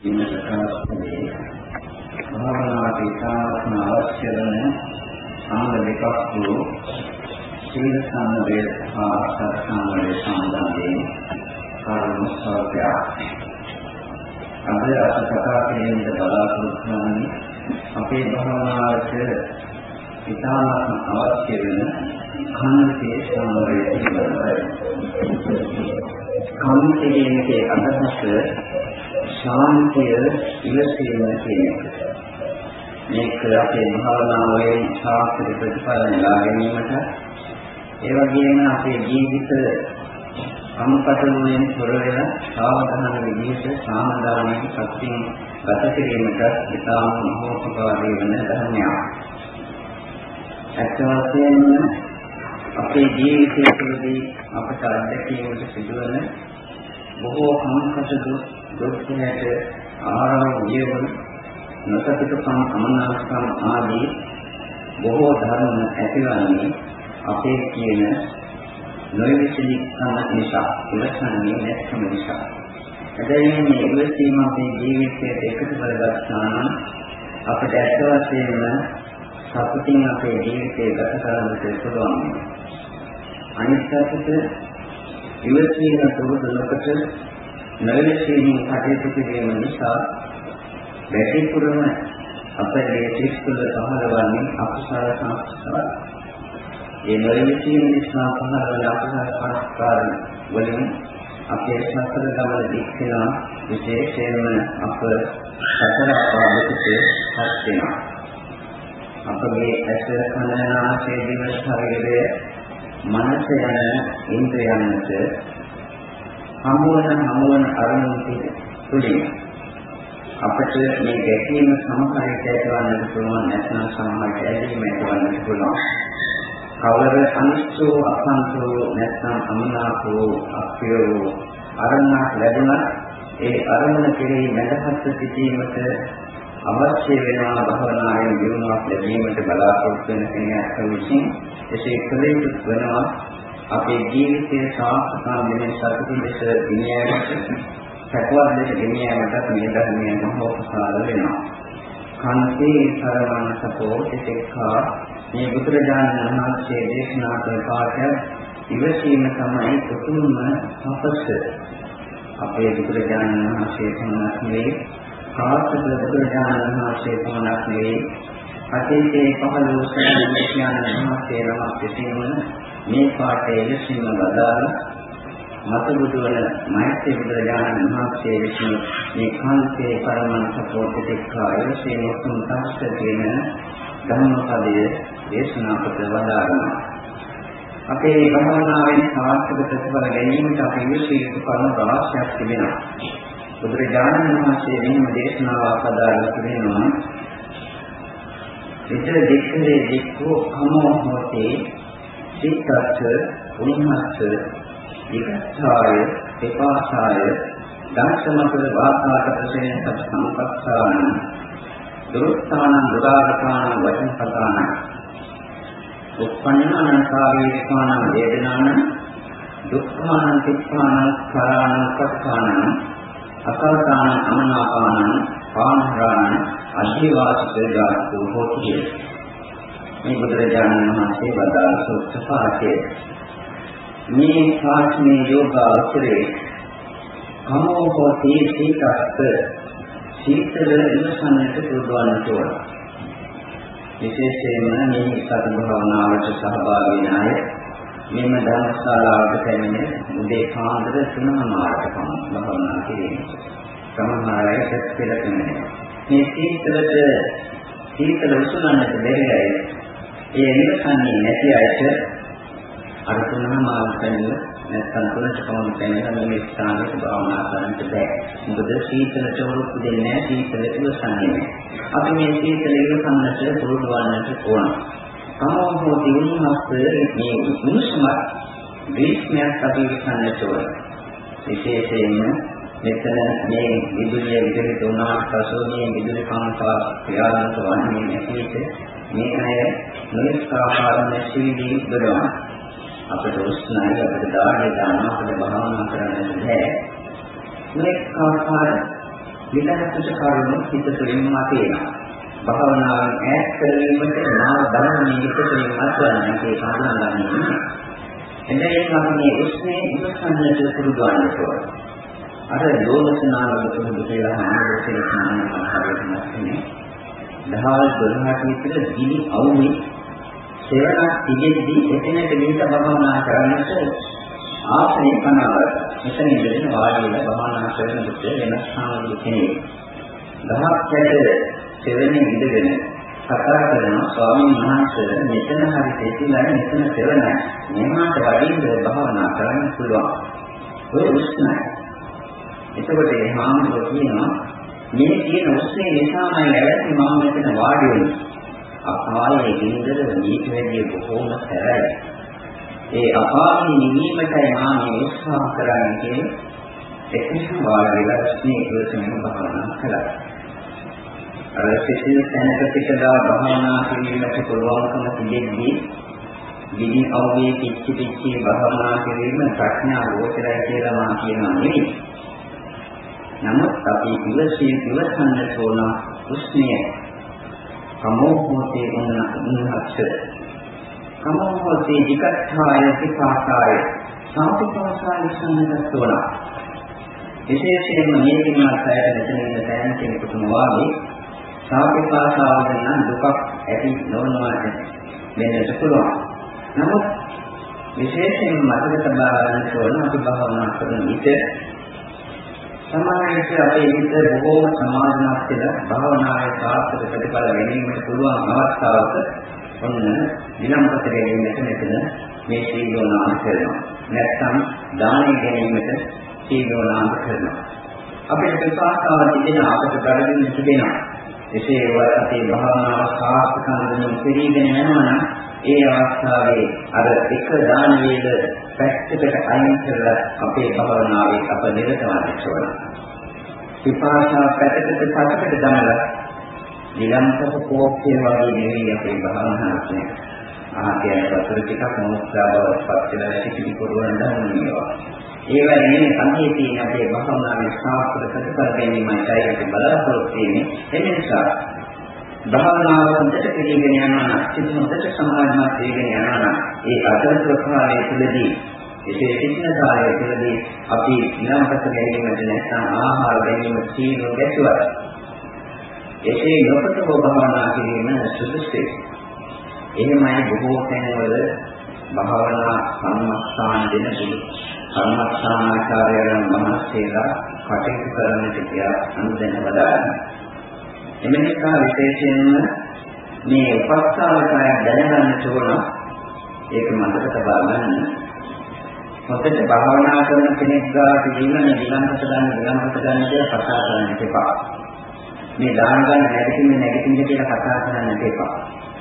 ඉන්නකස්නේ භාවනාවට ඉතාමත්ම අවශ්‍ය වන අංග දෙකක් වූ සීල සම්මදේ හා සත්සම්මදේ සම්බන්ධයෙන් කාරණා සාපය අද අද කතා කිරීමට බලාපොරොත්තු වන්නේ අපේ භාවනාවට ඉතාමත්ම අවශ්‍ය වෙන කන්දේ සම්මදේ පිළිබඳවයි කන්දේ අදහස ශාන්තිය ඉවසීම කියන එක. මේක අපේ භාවනාවේ සාර්ථක ප්‍රතිඵල නෙලා ගැනීමට ඒ වගේම අපේ ජීවිත සම්පතනුවෙන් තොර වෙන සාවධාන විදිහට සාමදානයෙන් සත්‍යයෙන් ගත කිරීමට ඉතාම මහෝපකාරී වන ධර්මයක්. ඇත්ත වශයෙන්ම අපේ ජීවිතය තුළදී අපට අත්දැකීමට සිදුවන බොහෝ සංකත දුක්ඛයට ආරෝග්‍ය වන නොසතිකම් අමනාපකම් ආදී බොහෝ ධර්ම ඇතිවන්නේ අපේ කියන නොයවිසිලිකම නිසා ඉවසන්නේ නැත්නම් නිසා. එබැවින් මේ ඉවසීම අපේ ජීවිතයට එකතු කරගත්තා නම් අපට ඇත්ත වශයෙන්ම සතුටින් අපේ ජීවිතය ගත කරන්නට පුළුවන්. අනිත් පැත්තට ඉවසීම පුරුදු නොකොට නොයවිසීමෙන් කටයුතු කිරීම නිසා වැඩිපුරම අපේ සිත් තුළ පහළවන්නේ අකුසල සංස්කාර. ඒ නොයවිසීම නිසා පහළවන අකුසල සංස්කාර වලින් අපේ සසර ගමන දික්කලා විශේෂයෙන්ම අප සතර අපාවකට පත් වෙනවා. අපගේ ඇස කන නාසය දිව ශරීරය මනස යන ඉන්ද්‍රයන්ට හමුවන හමුවන අරමුණු තුළින් අපට මේ ගැටීම සමහරට ඇතිවන්නට පුළුවන් නැත්නම් සමහරට ඇලීම ඇතිවන්නට පුළුවන්. කවර අනිච්චෝ අසංසෝ නැත්නම් අමනාපෝ අප්‍රියෝ අරමුණක් ලැබුණා ඒ අරමුණ කෙරෙහි මැදහත් සිටීමට අවශ්‍ය වෙනවා භවනායෙන් දිනුවක් ලැබීමට බලාපොරොත්තු වෙන කෙනෙක් විසින් එසේ කළ යුතු වෙනවා අපේ ජීවිතයේ සාර්ථකව වෙන සතුටින් ලෙස ගෙනියෑමට සැකවත් ලෙස ගෙනියෑමට මේ ධර්මයේ මහෝපකාර වෙනවා. කන්තේ සරවණ සපෝ එතෙක්කා මේ බුදුරජාණන් වහන්සේ දේශනා කළ පාඩය ඉවසීම තමයි උතුම්ම තපස. අපේ බුදුරජාණන් වහන්සේ පමණක් නෙවෙයි කාර්තික බුදුරජාණන් වහන්සේ පමණක් නෙවෙයි අතීතයේ පහළ වූ සෑම විද්‍යාන මහත්ය නමක් සිටින මේ පාඩේ විශ්ින්ම වදාළ මතබුදු වන මෛත්‍රී බුදුරජාණන් වහන්සේ විසින් මේ කාන්තේ පරමං සපෝතිකාය සේනතුන් තස්ස කියන ධම්මපදයේ දේශනා කොට වදාළා. අපේ භවනාවෙන් සාර්ථක ප්‍රතිඵල ගැනීමට අපි විශ්ව යුතු කරුණු රාශියක් තිබෙනවා. බුදුරජාණන් වහන්සේ මෙහිම දේශනාවක් අදාළ තිබෙනවා. විතර දෙක්කේ දෙක්කෝ කමෝ හොතේ සිතත් උන්හත් විකච්ඡාය විපාසාය දර්ශනකල වාසාක ප්‍රසේන සම්පස්සාන දුරුස්ථාන දුරාගතාන වචන පතාන උප්පන්නාන කායේකාන වේදනාන දුක්ඛාන තික්ඛාන කරාණ පස්සාන අකල්තාන අමනාපාන පානහරාණ අධිවාසිත දාතු හොතිය මේ බුදුරජාණන් වහන්සේ වදාළ සූත්‍ර පාඨය. මේ ශාස්ත්‍රයේ යෝග අවසරේ කමෝ හෝති සීතස්ස සීතල ඉවසන්නට පුරුදුවන්නට ඕන. විශේෂයෙන්ම මේ සති භාවනාවට සහභාගී වෙන අය මෙම ධර්මශාලාවට පැමිණ උදේ පාන්දර තුනමාරට පමණ භාවනා කිරීම. සමහර අය සැකසෙලා මේ සීතලට සීතල උසුලන්නට බැරි අය ඒ නිවසන්නේ නැති අයට අර තුනම මාර්ගයෙන් නැත්නම් තුනට කොහොමද කියන්නේ මේ ස්ථානයක භාවනා කරන්නට බෑ. මොකද සීතල චෝරුක් දෙන්නේ නැහැ සීතල ඉවසන්නේ නැහැ. අපි මේ සීතල ඉවසන්නට පුරුදු වන්නට ඕන. කමෝ හෝති උන්හස්ස මේ උණුසුම ග්‍රීස්මයක් අපි ඉවසන්නට ඕන. විශේෂයෙන්ම මෙතන මේ විදුලිය විදුලි දුන්නාට පසු මේ විදුලි කාන්තා ක්‍රියාත්මක වන්නේ නැති මේ අය නොයෙක් ආකාරයෙන් සිවිලි බෙදවන අපිට උස්නායි අපිට දාහේ දාන අපිට භාවනා කරන්න බෑ නොයෙක් ආකාර විතරකට කරුණු හිත තුළින්ම තියෙනවා. භාවනාවෙන් ඈත් කරවීමට නාම ධර්මයේ හිත තුළින් අත්වන්නේ ඒක හඳුනාගන්නේ. එබැවින් අපි මේ උස්නේ ඉවසන්නට පුරුදු වන්නට අර ලෝකසනාවල පුරුදු කියලා හඳුන්වන කෙනෙක් නම් හරියට දහවල් 12ට විතර දිලි අවුමේ සේවනක් තිබෙද්දී එතනට ගිහින් භවනා කරන්නට ආසනේ කනවර. මෙතන ඉඳගෙන වාඩි වෙලා භවනා කරනකොට වෙනස් සාමල කෙනෙක්. දහක් යට සෙවණේ ඉඳගෙන කතා කරන ස්වාමීන් වහන්සේ මෙතන හරි තේතිලා මෙතන සෙවණයි. මෙහාට වඩින්න භවනා කරන්න පුළුවන්. ඔය උස්නයි. එතකොට ඒ හාමුදුරුවෝ කියනවා මේ තියෙන උස්නේ නිසාමයි ඇවිත් මම මෙතන වාඩි වෙන්නේ. අපායේ ගින්දර මේක වැඩි බොහෝම සැරයි. ඒ අපායේ නිවීමටයි මා මේ උත්සාහ කරන්නේ කියන්නේ එක්කම වාඩි වෙලා මේ ප්‍රශ්නෙම භාවනා කළා. අර සිසිල් තැනක පිටදා භාවනා කිරීමට පුළුවන්කම තිබෙද්දී විදි අවගේ පිච්චි පිච්චි භාවනා කිරීම ප්‍රඥා ගෝචරයි කියලා මා කියනවා නෙවෙයි. නමුත් අපි ඉවසී ඉවසන්නට ඕන උස්නිය කමෝහෝතේ උන්නහච්ච කමෝහෝතේ විකත්ථාය විපාකාය. සාපිපාසාය සම්මතතෝන විශේෂයෙන්ම මේ කිනාත් අයට මෙතන ඉන්න තැන කෙනෙකුටම වාගේ සාපිපාසාව නම් දුකක් ඇති නොවනවා වෙන්නට පුළුවන්. නමුත් විශේෂයෙන් මතක තබා ගන්න ඕන අපි භාවනා කරන විට සමාජයේ අපේ හිත බොහෝම සමාධිමත් වෙලා භාවනාවේ සාර්ථක ප්‍රතිඵල ගැනීමට පුළුවන් අවස්ථාවක ඔන්න විලම්පත ගැනීමට මෙතන මේ සීලෝනාම කරනවා. නැත්නම් දානෙ ගැනීමට සීලෝනාම කරනවා. අපිට විපාකාව තිබෙන අපට බඩගින්න තිබෙනවා. එසේ අපේ භාවනාව සාර්ථක කරගෙන පිළිගෙන යනවා නම් ඒ අවස්ථාවේ අර එක දාන වේල පැත්තකට අයින් කරලා අපේ භාවනාවේ අප නිරත වෙන්න ඕන. විපාකා පැත්තකට පස්සකට දාලා ඊළඟට කෝප්පේ වගේ නෙවෙයි අපේ භාවනාව කියන්නේ. ආහකයන් වතුර ටිකක් මොහොත්සා බවපත් වෙලා සිටි පුරවන්න ඕනේ. ඒවා නෙමෙයි සංකේ තියෙන අපේ භාවනාවේ සාර්ථක ප්‍රතිඵල ගැනීමයි කායික බලාපොරොත්තු වෙන්නේ. ඒ නිසා භාවනාව හොඳට පිළිගෙන යනවා නම් සිත හොඳට සමාධිමත් වෙගෙන යනවා නම් ඒ අතරතුර කාලය තුළදී එසේ සිටින කාලය තුළදී අපි ඊළඟට ගැනීමට නැත්නම් ආහාර ගැනීම සීල ගැසුවා. එසේ නොකොට භාවනා කිරීම සුදුසුයි. එහෙමයි බොහෝ තැන්වල භාවනා සම්මස්ථාන දෙන සුළු සම්මස්ථානාචාර්යයන් වහන්සේලා කටයුතු කරන්නට කියා අනුදැන වදාළා. එම නිසා විශේෂයෙන්ම මේ උපස්ථාවකය දැනගන්න ඕන ඒක මතක තබා ගන්න. මොකද භාවනා කරන කෙනෙක් ගාවට ජීවන විලංගත ගන්න විලංගත ගන්න කියලා කතා කරන්න එපා. මේ දාන ගන්න නැගිටින්න නැගිටින්න කියලා කතා කරන්න එපා.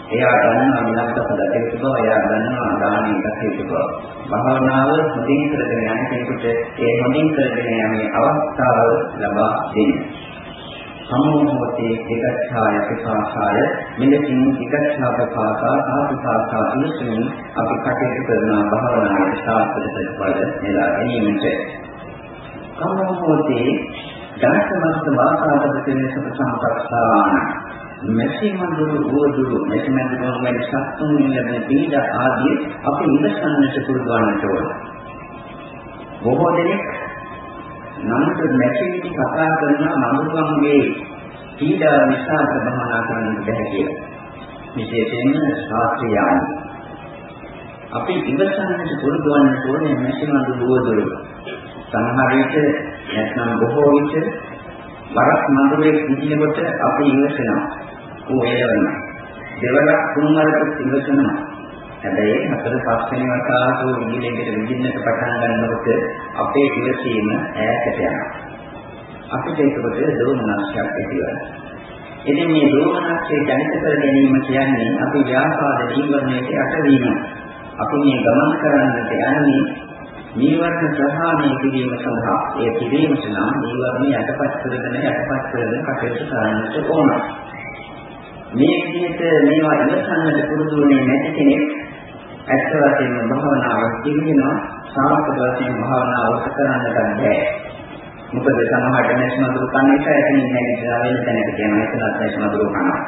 එයා දන්නවා විලංගත හදට බව, එයා දන්නවා දානෙ ඉස්සෙට බව. භාවනාව හොඳින් කරගෙන යන කෙනෙකුට ඒ හොඳින් කරගෙන යන්නේ අවස්ථාව ලබා දෙන්නේ. සමෝහෝතේ ඒකච්ඡාය ප්‍රකාශාය මෙලෙසින් ඒකච්ඡා ප්‍රකාශා සාපිකාශා ඉලසමින් අපි කටයුතු කරන භාවනාවේ සාර්ථක ප්‍රතිඵල නෙලා ගැනීමට. සමෝහෝතේ දර්ශනස්ත වාසාපද තෙනස සම්පස්සාන මෙසිමඳුරු වූදුරු මෙසිමඳුරු වල සත්තුන් ලැබෙන පීඩ ආදී අපි ඉවසන්නට පුරුදු වන්නට ඕන බොහෝ දෙනෙක් නමුත් නැතිවිදි කතා කරන නමුතුන්ගේ පීඩා නිසා ප්‍රබහනා කරන්න බැහැ කියලා. විශේෂයෙන්ම ශාස්ත්‍රීයයි. අපි ඉවසන්නට පුරුදු වන්න ඕනේ මෙසිමඳු දුවදුරු. සමහර විට නැත්නම් බොහෝ විට වරක් මඳුරේ කිදිනකොට අපි ඉවසනවා. ਉਹ එළවෙනවා. දෙවරක් තුන්වරක් ඉවසනවා. හැබැයි හතර පස්වෙනි වතාවතු ඉංග්‍රීසියට විදින්නට පටන් ගන්නකොට අපේ ඉවසීම ඈතට යනවා. අපිට ඒකකොට දෝමනස්යක් ඇති වෙනවා. ඉතින් මේ දෝමනස්ය ජනිත කර ගැනීම කියන්නේ අපි ව්‍යාපාද ජීවනයේ යටවීම. අපි මේ ගමන් කරන්නට යන්නේ නීවරණ ප්‍රහාණය කිරීම සඳහා. ඒ කිරීමට නම් නීවරණ යටපත් කරගෙන යටපත් කරගෙන කටයුතු කරන්නට ඕන. මේ විදිහට මේවා ඉවසන්නට පුරුදු වෙන්නේ නැති කෙනෙක් ඇත්ත වශයෙන්ම භාවනාව කියනවා සාර්ථක වශයෙන් භාවනාව කරන්නට බැහැ. මොකද සමහරට නැස් මදුරු කන්න නිසා එතනින් නැගිටලා වෙන තැනකට යනවා එතනත් නැස් මදුරු කනවා.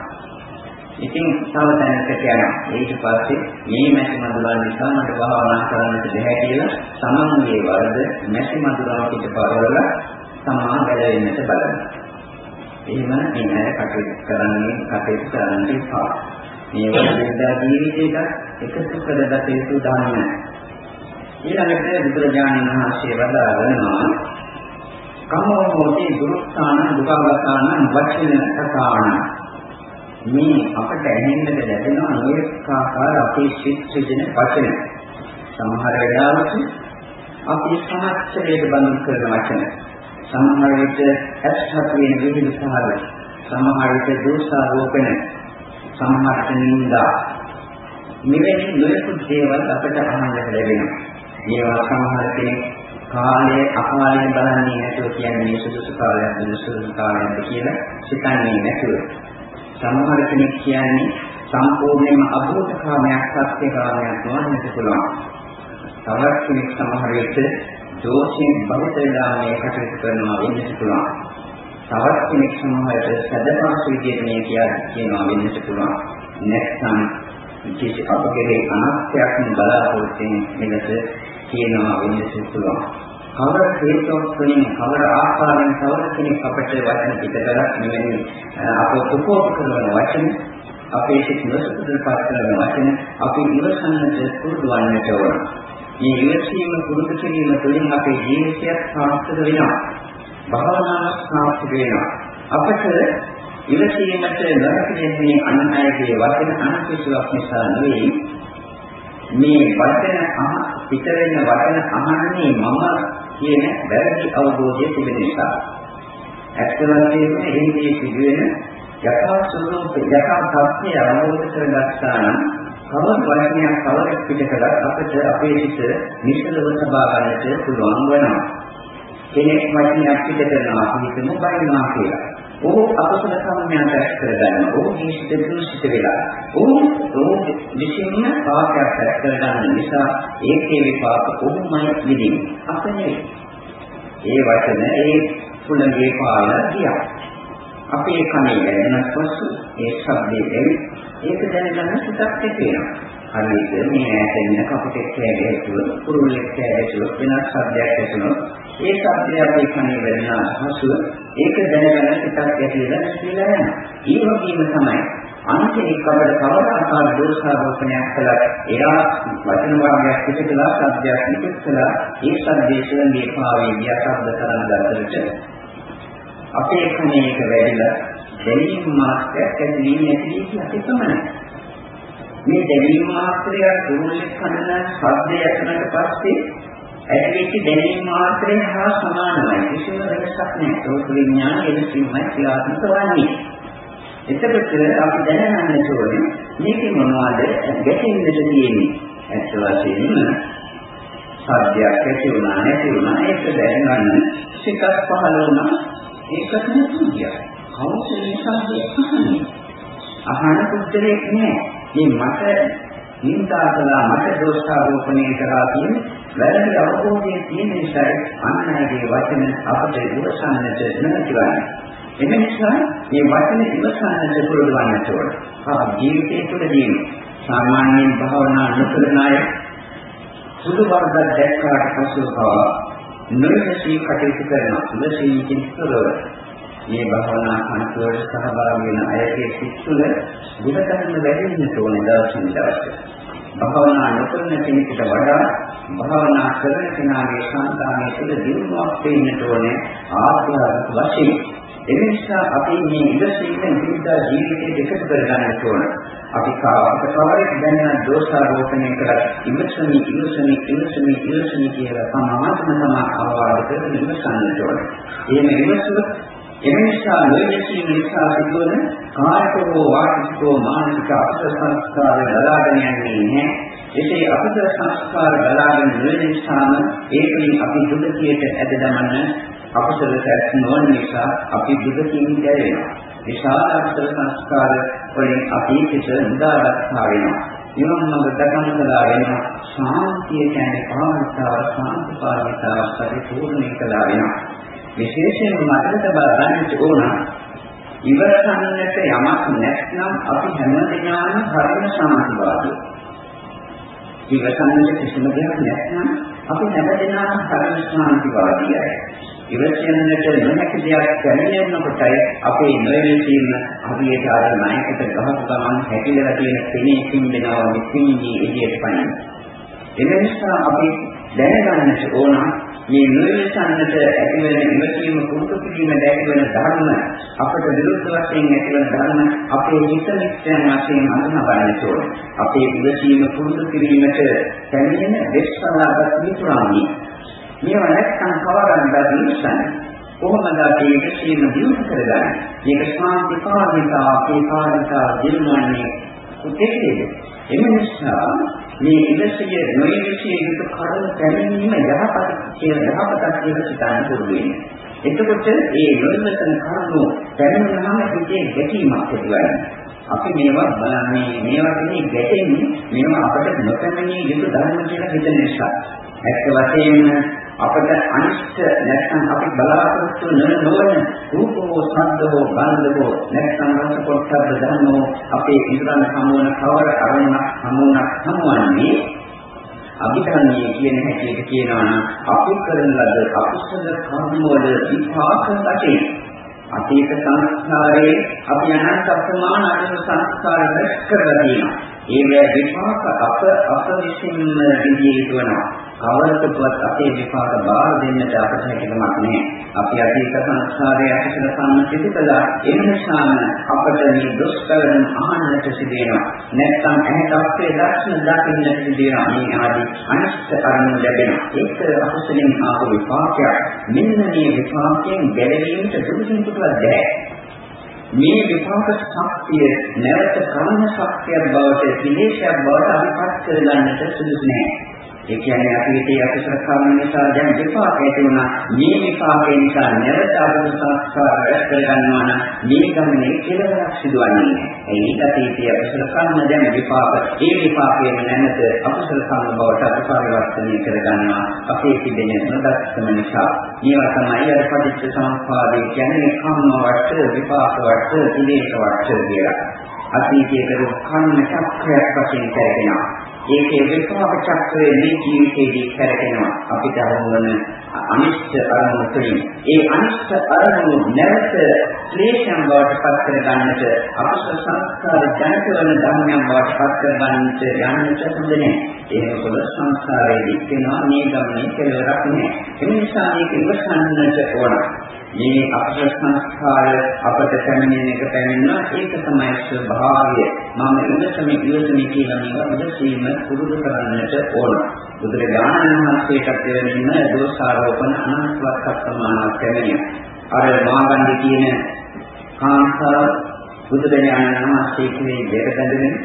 ඉතින් තව තැනකට යනවා. ඊට පස්සේ මේ මැසි මදුරන් නිසා මට භාවනා කරන්නට බැහැ කියලා සමන්ගේ වරද මැසි මදුරන් පිට පරවලා සමා බැලෙන්නට බලනවා. එහෙම මේ අය කටයුතු කරන්නේ කටයුතු කරන්න එපා. මේ වගේ ජීවිතයකට එකතු කරගත යුතු ධර්ම. ඊළඟට බුදුරජාණන් වහන්සේ වදාළනවා කමෝ හෝති දුරුස්ථාන දුකවතාන වචන කතාන. මේ අපට ඇහෙන්නට ලැබෙන අනෙක් ආකාර අපේ සිත් සිදෙන වචන. සමහර වෙලාවට අපි සමස්තයට බඳුන් කරන වචන. සමහර විට ඇස්හත් වෙන විවිධ සහල සමහර විට දෝෂාරෝපණ. සමහර විට නින්දා මෙවැනි නොයෙකුත් දේවල් අපට අහන්නට ලැබෙනවා. ඒවා සමහර කෙනෙක් කාලය අකාලයෙන් බලන්නේ නැතුව කියන්නේ මේ සුදුසු කාලයක් සුදුසු කාලයක්ද කියලා සිතන්නේ නැතුව. සමහර කෙනෙක් කියන්නේ සම්පූර්ණයෙන්ම අභූත කාමයක් සත්‍ය කාමයක් වන්නත් පුළුවන්. තවත් කෙනෙක් සමහර විට දෝෂයෙන් බහුතරලා මේ කටයුතු කරනවා වෙන්නත් පුළුවන්. තවත් කෙනෙක් සමහරට සදපාසු විදිහට මේ කියනවා වෙන්නත් පුළුවන්. නැත්නම් කිසි අපගේ අනාත්මයක් බලාපොරොත්තු වෙන මෙලෙස කියනවා වෙන්නත් පුළුවන්. කවර හේතුවක් තුළින් කවර ආකාරයෙන් කවර කෙනෙක් අපට වචන පිටකරක් මෙවැනි අප උපකෝප කරන වචන අපේ සිත් නිවසකට පත් කරන වචන අපි ඉවසන්නට පුරුදු වන්නට ඕන. මේ ඉවසීම පුරුදු කිරීම තුළින් අපේ ජීවිතයක් සාර්ථක වෙනවා. භාවනාවක් සාර්ථක වෙනවා. අපට ඉවසීමට නොහැකි අන් අයගේ වචන අනුකූලවක් නිසා නෙවෙයි මේ වචන අහ පිට වෙන වචන අහන්නේ මම කියන වැරදි අවබෝධය තිබෙන නිසා. ඇත්ත වශයෙන්ම එහිදී සිදුවෙන යථා ස්වરૂප යථා තත්ත්වය අවබෝධ කරගත්තා නම් කවර වචනයක් කවර පිට කළත් අපිට අපේ හිත නිශ්චලව සබා ගන්නට පුළුවන් වෙනවා. කෙනෙක් වචනයක් පිට කරනවා අපි හිතමු බයිනවා කියලා. ඔහු අකුසල කර්මයන් රැස් කරගන්නවා. ඔහු ජීවිත දුෂිත වෙලා. ඔහු ඔහු විසින්ම පාපයක් රැස් කරගන්න නිසා ඒකේ විපාක ඔහුමයි විඳින්නේ. අපේ ඒ වචන ඒ කුලගේ පාල ගියා. අපේ කනේ දැනෙන පසු ඒ ශබ්දයෙන් ඒක දැනගන්න සිතක් ඇතිවෙනවා. හරියට මේ ඈතින් කපුටෙක් කෑගැසුව, කුරුල්ලෙක් කෑගැසුව වෙනස් ශබ්දයක් ඇසුනොත් ඒ ශබ්දය අපේ කනේ වැදෙන හසුව ඒක දැනගන්න සිතක් ඇතිවෙලා කියලා යනවා. ඒ වගේම තමයි අන්තිමේ කවර කවර ආකාර දෝෂාරෝපණයක් කළා එයා වචන වර්ගයක් පිටකලා ශබ්දයක් පිටකලා ඒ ශබ්දයේ පාවේ ගිය ශබ්ද කරන දතරට අපේ කනේ එක වැඩිලා දැනීම මාත්‍රයක් ඇති වෙන්නේ නැති කිය තමයි. මේ දැනීම මාත්‍රය කුරුල්ලෙක් කනන ශබ්දය ඇතුළට පස්සේ ඇතිවෙච්ච දැනීම මාත්‍රය හා සමානයි. කිසිම වෙනසක් නැහැ. ඒක විඥාන එලෙසින්මයි ක්‍රියාත්මක වන්නේ. එතකොට අපි දැනගන්න ඕනේ මේකේ මොනවද ගැටෙන්නට තියෙන්නේ. ඇත්ත වශයෙන්ම සත්‍යයක් ඇති වුණා නැති වුණා ඒක දැනගන්න සිතක් පහළ වුණා ඒකත් නෙතුදියා. කවුද මේ සත්‍යය අහන්නේ? අහන පුද්ගලයෙක් නෑ. මේ මට නින්දා කළා මට දෝෂාරෝපණය කරා කියන වැරදි අවබෝධයේ තියෙන නිසා අන්නයිගේ වචන අපට ඉවසන්නට නැතිවන්නේ. එම නිසා මේ වචන ඉවසන්නට පුරුදු වන්නට ඕන. ආ ජීවිතයේ තුළදී සාමාන්‍යයෙන් භාවනා නොකරන අය සුදු වර්ග දැක්කාට පසු පවා නොයසී කටයුතු කරන සුදසීකින් තොරව මේ භවනා අන්තවලට සහභාගී වෙන අයගේ සිත් තුළ ගුණධර්ම වැඩි වෙන ඕනේ දවසින් දවස. භවනා නොකරන කෙනෙකුට වඩා භවනා කරන කෙනාගේ සංකාමයේ තුළ දිනුවක් වෙන්නට ඕනේ ආත්මයක් වශයෙන්. එනිසා අපි මේ ඉඳසින්න ඉදිරියට ජීවිතේ දෙකට කරගන්නට ඕන. අපි කාවක කවරෙක් දැනෙන දෝෂාරෝපණය කරලා ඉවසමි ඉවසමි ඉවසමි ඉවසමි කියලා සමාධිම තමයි අවවාද කරගෙන ඉවසන්නට ඕන. එහෙම ඉවසුවොත් එනිසා නොයසීම නිසා සිදුවන කායිකෝ වාචිකෝ මානසික අකුසල සංස්කාර බලාගෙන යන්නේ නැහැ. එසේ අකුසල සංස්කාර බලාගෙන නොයන නිසාම ඒකෙන් අපි දුකතියට ඇද දමන්න අකුසල සැස් නොවන නිසා අපි දුකකින් දැවෙනවා. විශාල අකුසල සංස්කාර වලින් අපි පිට නිදාගත්තා වෙනවා. නිවන් මඟ දකන කළා වෙනවා. ශාන්තිය කියන්නේ පාවිතාව, සාන්තිපාවිතාව පරිපූර්ණ කළා වෙනවා. විශේෂයෙන්ම මතක තබා ගන්නට ඕන ඉවසන්නට යමක් නැත්නම් අපි හැම දිනම ධර්ම සමාධිවාදී. ඉවසන්නට කිසිම දෙයක් නැත්නම් අපි හැම දිනම ධර්ම සමාධිවාදීයි. ඉවසන්නට නොහැකි දෙයක් දැනෙනකොටයි අපේ නොයෙලීම හරියට අර නායකට ගහපු ගමන් හැකිලලා තියෙන පෙනේ කිම්බෙනවා මිත්‍යිනී එළියට පනින්න. ඒ නිසා අපි දැනගන්නට ඕන මේ නිර්විසන්නට ඇතිවන ඉවසීම පුරුදු කිරීමට ඇතිවන ධර්ම අපට විරුද්ධ වශයෙන් ඇතිවන ධර්ම අපේ හිත නිත්‍යයන් වශයෙන් හඳුනාගන්නට ඕන. අපේ ඉවසීම පුරුදු කිරීමට පැමිණෙන දෙස්සලාගත් මිතුරාණි. මේවා නැත්නම් කවරක්ද ඉස්සන්නේ? කොහොමද අපි ඉවසීම දියුණු කරගන්නේ? මේක ශාන්ති කාර්යතා අපේ කාර්යතා දිනුවන්නේ උදේකේද? එම නිසා මේ ඉවසිය නොයවිසිය යුතු කරුණ පැමිණීම යහපත් කියලා යහපතක් කියලා සිතන්න පුරුදු වෙන්න. එතකොට ඒ නොයවසන කරුණ පැමිණෙනම හිතේ ගැටීමක් ඇතිවන්නේ. අපි මේවා බලන්නේ මේවා කියන්නේ ගැටෙන්නේ මේවා අපට නොපැමිණිය යුතු ධර්ම කියලා හිතන නිසා. ඇත්ත වශයෙන්ම අපට අනිෂ්ට නැත්නම් අපි බලාපොරොත්තු නොවන රූපෝ ශබ්දෝ ගන්ධෝ නැත්නම් රස පොට්ටබ්බ ධර්මෝ අපේ ඉන්ද්‍රයන් සමුවන කවර අරමුණක් සමුණක් සමුවන්නේ අභිධර්මයේ කියන හැටියට කියනවා නම් අපි කරන ලද අකුසල කර්ම වල විපාක වශයෙන් අතීත සංස්කාරයේ අපි අනන්ත ප්‍රමාණ අනුව සංස්කාර රැස් කරලා තියෙනවා. ඒ විපාක අප අප විසින්ම විදියේ යුතුවනවා. කවරකටවත් අපේ විපාක බාර දෙන්නට අපට හැකියාවක් නැහැ. අපි අතීත සංස්කාරයේ අකුසල සම්පති කළා. ඒ නිසාම අපට මේ දුෂ්කරණ අහන්නට සිදෙනවා. නැත්නම් ඇහැට අපේ දර්ශන දකින්නට සිදෙනවා. මේ ආදී අනිෂ්ට කර්ම ලැබෙනවා. ඒක අකුසලින් ආපු විපාකයක්. මෙන්න මේ විපාකයෙන් ගැලවීමට දුකින් පුටුවක් දැහැ. මේ විපාක ශක්තිය නැවත කර්ම ශක්තියක් බවට පිළිශයක් බවට අපිපත් කරගන්නට සුදුසු නැහැ. ඒ කියන්නේ අතීතයේ අකුසල කර්ම නිසා දැන් විපාක ඇති වුණා. මේ විපාකේ නිසා නැවත අකුසල සංස්කාර රැස් කරගන්නවා නම් මේ ගමනේ කෙලවරක් සිදුවන්නේ නැහැ. ඒ අතීතයේ අකුසල කර්ම දැන් විපාක ඒ විපාකයෙන් නැවත අකුසල කර්ම බවට අපරිවර්තනය කරගන්නවා. අපේ තිබෙන නොදක්කම නිසා. මේවා තමයි අර පටිච්ච සමුප්පාදේ කියන්නේ කම්ම වට විපාක වට ඉලේක වට කියලා. අතීතයේ කරපු කර්ම චක්‍රයක් වශයෙන් කරගෙනවා. ඒකේ විපාක චක්‍රයේ මේ ජීවිතයේදී කරගෙනවා. අපිට අරමුණ අනිෂ්ට අරමුණු තුළින්. ඒ අනිෂ්ට අරමුණු නැවත ක්ලේශයන් බවට පත් කර ගන්නට අපසල සංස්කාර ජනක වන ධර්මයන් බවට පත් කර ගන්නට යන්නට හොඳ නැහැ. ඒ මොකද සංස්කාරයේ දික්කනවා මේ ගමනේ කෙලවරක් නැහැ. ඒ නිසා මේක ඉවසන්නට ඕන. මේ අපේ සංස්කාර අපට පැමිණෙන එක පැමිණෙනවා. ඒක තමයි ස්වභාවය. මම ඉවසමි ඉවසමි කියලා මේවා ඉවසීම පුරුදු කරන්නට ඕන. බුදුරජාණන් වහන්සේට දෙවෙනිම දෝෂාරෝපණ අනන්තවත් ප්‍රමාණයක් පැමිණියා අර මාගන්ධි කියන කාන්තාව බුදුරජාණන් වහන්සේ කියේ දෙක බැඳගෙන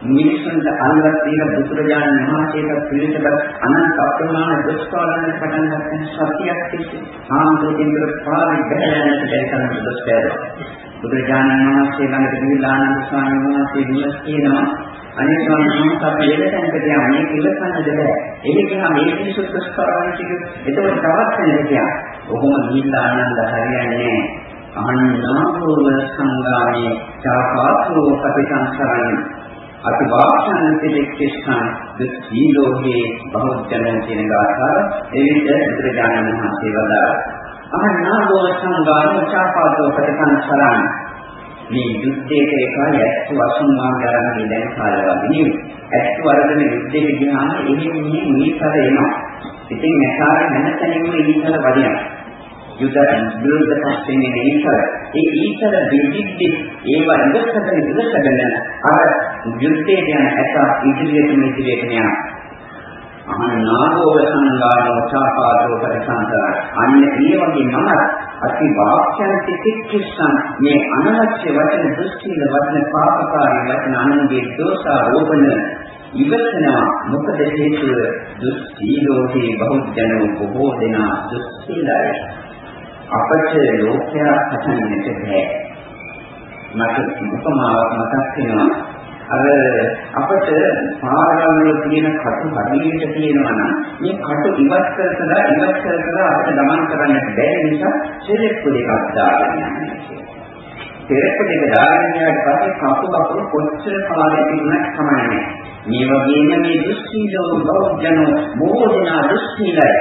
මිනිසුන්ට අල්ලලා තියෙන බුදුරජාණන් වහන්සේට පිළිතුරක් අනන්ත අප්‍රමාණ දුෂ්පාලන පටන් ගන්න සතියක් තිස්සේ ආන්දෝකින්දර පාරි බැලෑනට දැකන දුෂ්පාලන බුදුරජාණන් වහන්සේ ළඟට ගිහිල්ලා ආනන්ද ස්වාමීන් වහන්සේ විමස් කියනවා අනේ ස්වාමීන් වහන්සේ අපි එලෙසන්ට ගියා. මේ ඉලසන්නද බෑ. එහි ගියා මේ මිනිසුත් දුෂ්පාලන ටික එතකොට තවත් කෙනෙක් ගියා. ඔහොම ගිහිල්ලා ආනන්ද හරියන්නේ අහන්නාවව සංගාමේ චාපාසෝ කටිසංසරණ අති වාක්ෂණන්තිදෙක්කස්කන් දීලෝහේ බෞද්ධයන් කියන ගාථාව එවිට බුදුරජාණන් වහන්සේ වදාළා. අහනාගෝ සංගාන චාපාදෝ ප්‍රතිකන් සරණ මේ යුද්ධයක එකයි ඇත්ත වශයෙන් මාර්ගයන්ගේ දැන් කාලවගේ නෙවෙයි. ඇත්ත වරදන යුද්ධෙක ගියාම එහෙම මේ මේකද එනවා. ඉතින් නැකාරේ නැනතනින්ම ඊතල වදිනවා. යුද විරුද්ධ පස්යෙන් එන ඊතර ඒ ඊතර දෙවිද්දි ඒවා ඉවසගෙන ඉවසගෙන අර යුද්ධයේ යන ඇත ඉදිරියට ඉදිරියට යනවා අහනාගෝව සංගානෝ චාපාදෝ පරිසංතර අන්න ඒ වගේ නම අති වාක්‍යන් තිතික්ෂන් මේ අනවශ්‍ය වචන දුස්සීල වචන පාපකාරී වචන අනුන්ගේ දෝෂාරෝපණ ඉවසනවා. මොකද හේතුව? දුස්සීලෝහි බහුජනෝ බොහෝ දෙනා දුස්සීලයි අපට ලෝකයා හදන්නට බෑ. මට උපමාවක් මතක් වෙනවා. අර අපිට පාරවල් වල තියෙන කටු හරියට තියෙනවා නම් මේ කටු ඉවත් කරලා ඉවත් කරලා අපිට ගමන් කරන්නට බැරි නිසා සෙලෙක්ට් දෙකක් දාගෙන යනවා. පෙරක දෙක දාගෙන ගියාට පස්සේ කපු කපු කොච්චර කාලයක් තිබුණත් කමන්නේ මේ වගේම මේ දුස්සීලෝ බෞද්ධනෝ බෝධනා දුස්සීලයි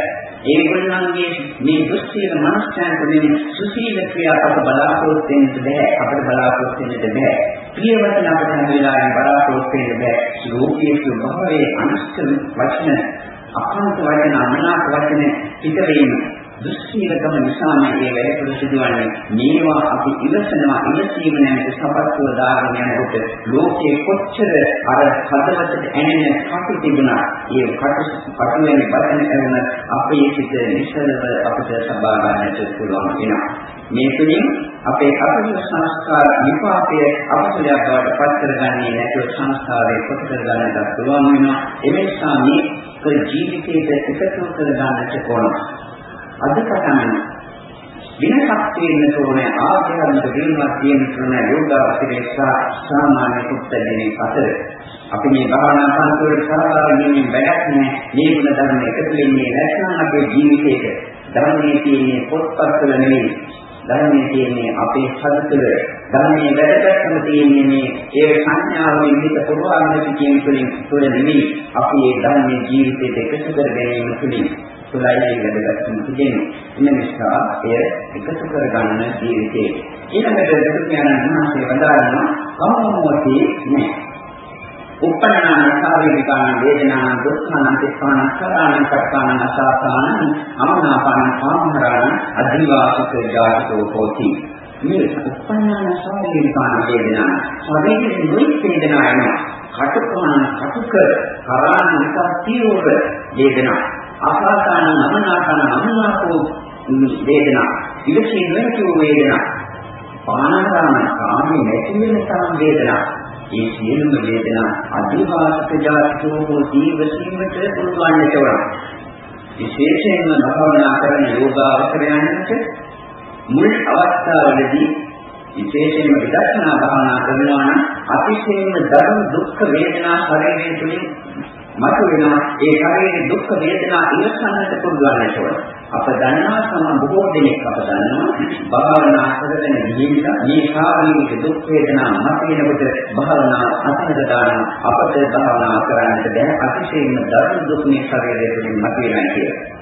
ඒගොල්ලන්ගේ මේ දුස්සීල මනස්යන්ට මේ සුසීල ක්‍රියා අප බලාපොරොත්තු වෙන්න බෑ. අපිට බලාපොරොත්තු වෙන්න බෑ. ප්‍රියවචන අපිට හැම වෙලාවෙම බලාපොරොත්තු වෙන්න බෑ. ලෝකයේ ස්වභාවයේ අනිෂ්ඨ වචන අකන්ත වචන අමනාප වචන පිටවීම දුස්සීලකම නිසා මේ වැඩ සිදුවන්නේ. මේවා අපි ඉවසනවා ඉවසීම නැමැති සපත්තුව දාගෙන යනකොට ලෝකයේ කොච්චර අර හදවතට ඇනෙන කටු තිබුණා ඒ කටු කටු වෙන බතන කරන අපේ සිත නිසලව අපිට සබා ගන්නට පුළුවන් වෙනවා. මේ තුලින් අපේ අකුසල සංස්කාර විපාකය අකුසලයක් බවට පත් කරගන්නේ නැතුව සංස්කාරේ කොට කරගන්නට පුළුවන් වෙනවා. එනිසා මේ ජීවිතයේ එකතු කරගන්නට ඕන. අද පටන් විනසක් තියෙන්න ඕනේ ආධ්‍යාත්මික දිනුවක් තියෙන්න ඕනේ යෝගාවචරයේ සාමාන්‍ය පුත්තජනේ අතර අපි මේ භාවනා පන්තිවල සහභාගී වෙමින් වැඩක් නෑ. මේ ගුණ ධර්ම එකතු වෙන්නේ නැත්නම් අපේ ජීවිතේට. ධර්මයේ තියෙන පොත්පත්වල නෙවෙයි. ධර්මයේ තියෙන්නේ අපේ හදතල ධර්මයේ වැඩකටම තියෙන්නේ මේ ඒ සංඥාවෙන් හිත පුරවාගෙන කියන තුලින් තුල නෙවෙයි. අපි ඒ ධර්මයේ ජීවිතයට එකතු කර ගැනීම තුලින් තුලයි වැඩගත්තුම තිබෙන්නේ. එන්න නිසා එය එකතු කරගන්න ජීවිතේ. ඊළඟට බුදුඥානන් වහන්සේ වදාළනවා කම්මෝති නෑ. උපන්නාන කාර්යිකාන වේදනාන දුක්ඛාන තිස්සාන කරාණ කක්කාන අසාසාන අමනාපාන කාමරාණ අධිවාසික ජාතෝ හෝති. මේ උපන්නාන කාර්යිකාන වේදනාන ශරීරයේ නොයි වේදනා එනවා. කටුකෝණ කටුක කරාණ නිසා තීව්‍ර වේදනා අපාකාන නමනාකාන නමනාකෝ වේදනා. ඉවසීම නැති වේදනා. පානකාන කාමී නැති වෙන තරම් වේදනා. ඒ සියලුම වේදනා අධිවාසික ජාතකෝ ජීවසීමට පුළුවන් වෙනවා විශේෂයෙන්ම භවනා කරන යෝගාවචරයන්ට මුල් අවස්ථාවලදී විශේෂයෙන්ම විදර්ශනා භාවනා කරනවා නම් අතිශයින්ම දරුණු දුක් වේදනා ශරීරය තුළින් මතු වෙනවා ඒ ශරීරයේ දුක් වේදනා ඉවසන්නට පුළුවන් ඕන. අප දන්නා සම බොහෝ දෙනෙක් අප දන්නවා භාවනා කරගෙන ජීවිත මේ ශාරීරික දුක් වේදනා මත වෙනකොට භාවනා අතහැර දාන අපට භාවනා කරන්නට බැහැ අතිශයින්ම දරුණු දුක් මේ ශරීරයේ තුලින් මත වෙනවා කියලා.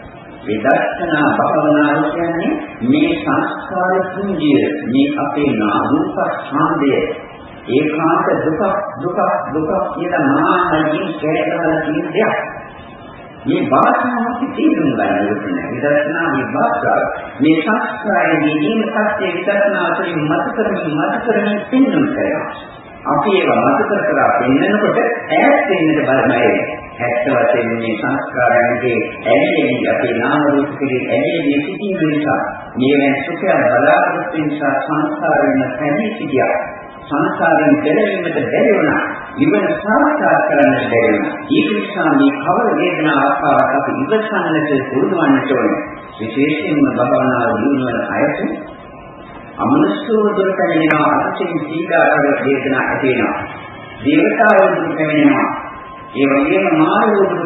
විදර්ශනා භාවනාව කියන්නේ මේ සංස්කාර කුංජිය මේ අපේ නාම රූප ඡන්දය ඒකාන්ත දුක දුක දුක කියලා මහානගින් කැරකවල තියෙන දෙයක්. මේ භාෂාවක් තේරුම් ගන්න ඕනේ. විදර්ශනා මේ භාෂාව. මේ සංස්කාරයේ දීම සත්‍ය විදර්ශනා අතරින් මත කරමින් මත කරමින් පින්නම් කරනවා. අපි ඒවා මත කර කර පෙන්නකොට ඈත් වෙන්නට බලමයි. ඇත්ත වශයෙන්ම මේ සංස්කාරයන්ගේ ඇලෙන්නේ අපේ නාම රූප කෙරේ ඇලෙන්නේ සිටින නිසා මේවෙන් සුඛය බලාපොරොත්තු නිසා සංස්කාරයෙන් පැමිණ සිටියා. සංසාරයෙන් ගැලවීමට බැරි වුණා. නිවන සාක්ෂාත් කරන්නට බැරි වුණා. ඒක නිසා මේ කවර වේදනාවක් ආවත් අපි ඉවසන්නට පුරුදු වන්නට ඕනේ. විශේෂයෙන්ම භවනාව දිනුවන අයට අමනුෂ්‍යව දුර පැමිණෙනවා අතිශයින් සීදාකාර වේදනා ඇති වෙනවා. දේවතාවෝ දුර පැමිණෙනවා. ඒ වගේම මානවෝ දුර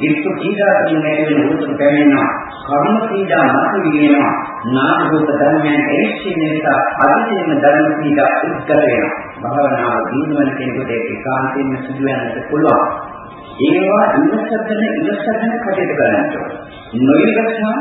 පැමිණෙනවා. ඉස්තු පීඩාවකින් නැති වෙන උතුම් පැමිණෙනවා. කර්ම පීඩා මත විගෙනවා. නාම රූප ධර්මයන් එක්ෂින නිසා අදිතේම ධර්ම පීඩා උද්ගත වෙනවා. භාවනාව දිනවන කෙනෙකුට ඒකාන්තයෙන්ම සිදු වෙන්නට පුළුවන්. ඒවා ඉවසගෙන ඉවසගෙන කටයුතු කරන්න ඕනේ. නොඉවසා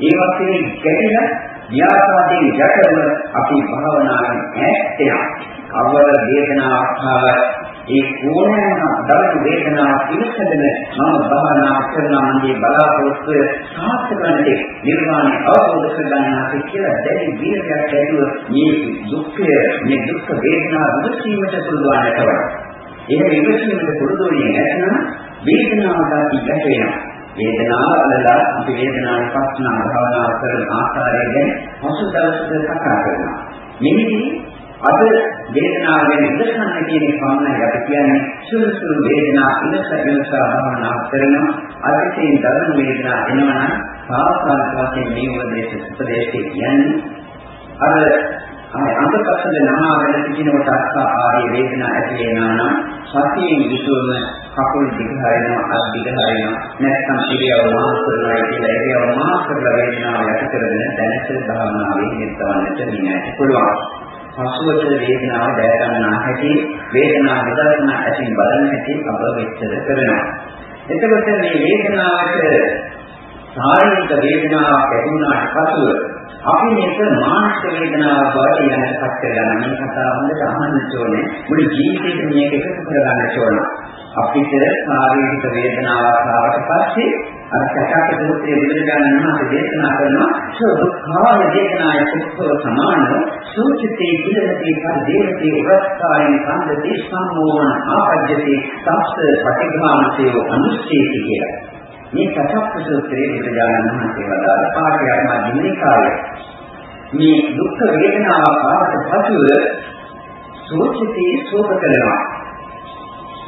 ඒවා කෙරෙහි ගැටෙන ව්‍යාපාදයේ යටම අපි භාවනාවෙන් ඈත් වෙනවා. කවර වේදනාවක් ආවත් ඒ ඕනෑම දරන වේදනාවක් ඉවසගෙන මම භාවනා කරන මගේ බලාපොරොත්තු සාර්ථක කරන්නේ නිර්වාණය අවබෝධ කරගන්නාට කියලා දැඩි වීර්යයක් ඇතුව මේ දුක්ඛය මේ දුක් වේදනා විසීමට පුළුවන් කරනවා. එහෙම විසීමට පුරුදු වෙන්නේ නැත්නම් වේදනාවට අපි ගැටෙනවා. වේදනාව වලලා අපි වේදනාවේ පස්නා භාවනා කරන ආකාරය ගැන පසු දවසක කතා කරනවා. මෙහිදී අද වේදනාව ගැන ඉඳසන්න කියන පමණයි අපි කියන්නේ. සුළු සුළු වේදනා ඉඳසගෙන භාවනා කරනවා. අතිශයින් දරුණු වේදනා එනවා නම් සාස්ත්‍රාත් වශයෙන් මේ උපදේශ උපදේශය කියන්නේ අර අය අංගපස්සද නාමවල සිටින කොට ආදී වේදනා ඇති වෙනා නම් සතියෙන් යුතුවම කකුල් දිග හරිනවා අත් දිග හරිනවා. නැත්නම් ඉරියව් මාස් කරනවා කියලා ඉරියව් මාස් කරලා වේදනාව යට කරගෙන දැනට භාවනාවේ නිරතවන්නට නියැට පුළුවන්. පසුවට වේදනාව දැය ගන්නා හැටි වේදනාව විදර්ශන ඇතින් බලන හැටි අප විස්තර කරනවා. එතකොට මේ වේදනාවට සාරික වේදනාවක් ඇති වුණාට පසුව අපි මේක මානසික වේදනාවක් බවට යන්නපත් කරගන්න මේ කතාව හොඳට අහන්න ඕනේ. මුළු ජීවිතේට මේක එකතු කරගන්න ඕනේ. අපිට ශාරීරික වේදනාවක් ආවට පස්සේ අර සකත දුක්ඛේ බුදුරජාණන් වහන්සේ දේශනා කරනවා. සෝඛාය වේදනාය කුක්ඛව සමානව සෝචිතේ පිළිවෙතේ පරිදේවතේ උරස්කාරයෙන් සම්දේ සම්මෝහන ආපජ්ජති තස්ස පටිඝාමතේ අනුස්සේති කියලා. මේ සත්‍ය සූත්‍රයේ බුදුරජාණන් වහන්සේ වදාළ පාඩයක් මධ්‍යමී කාලේ මේ දුක් වේදනාව ආවට පසුව සෝචිතේ ශෝක කරනවා.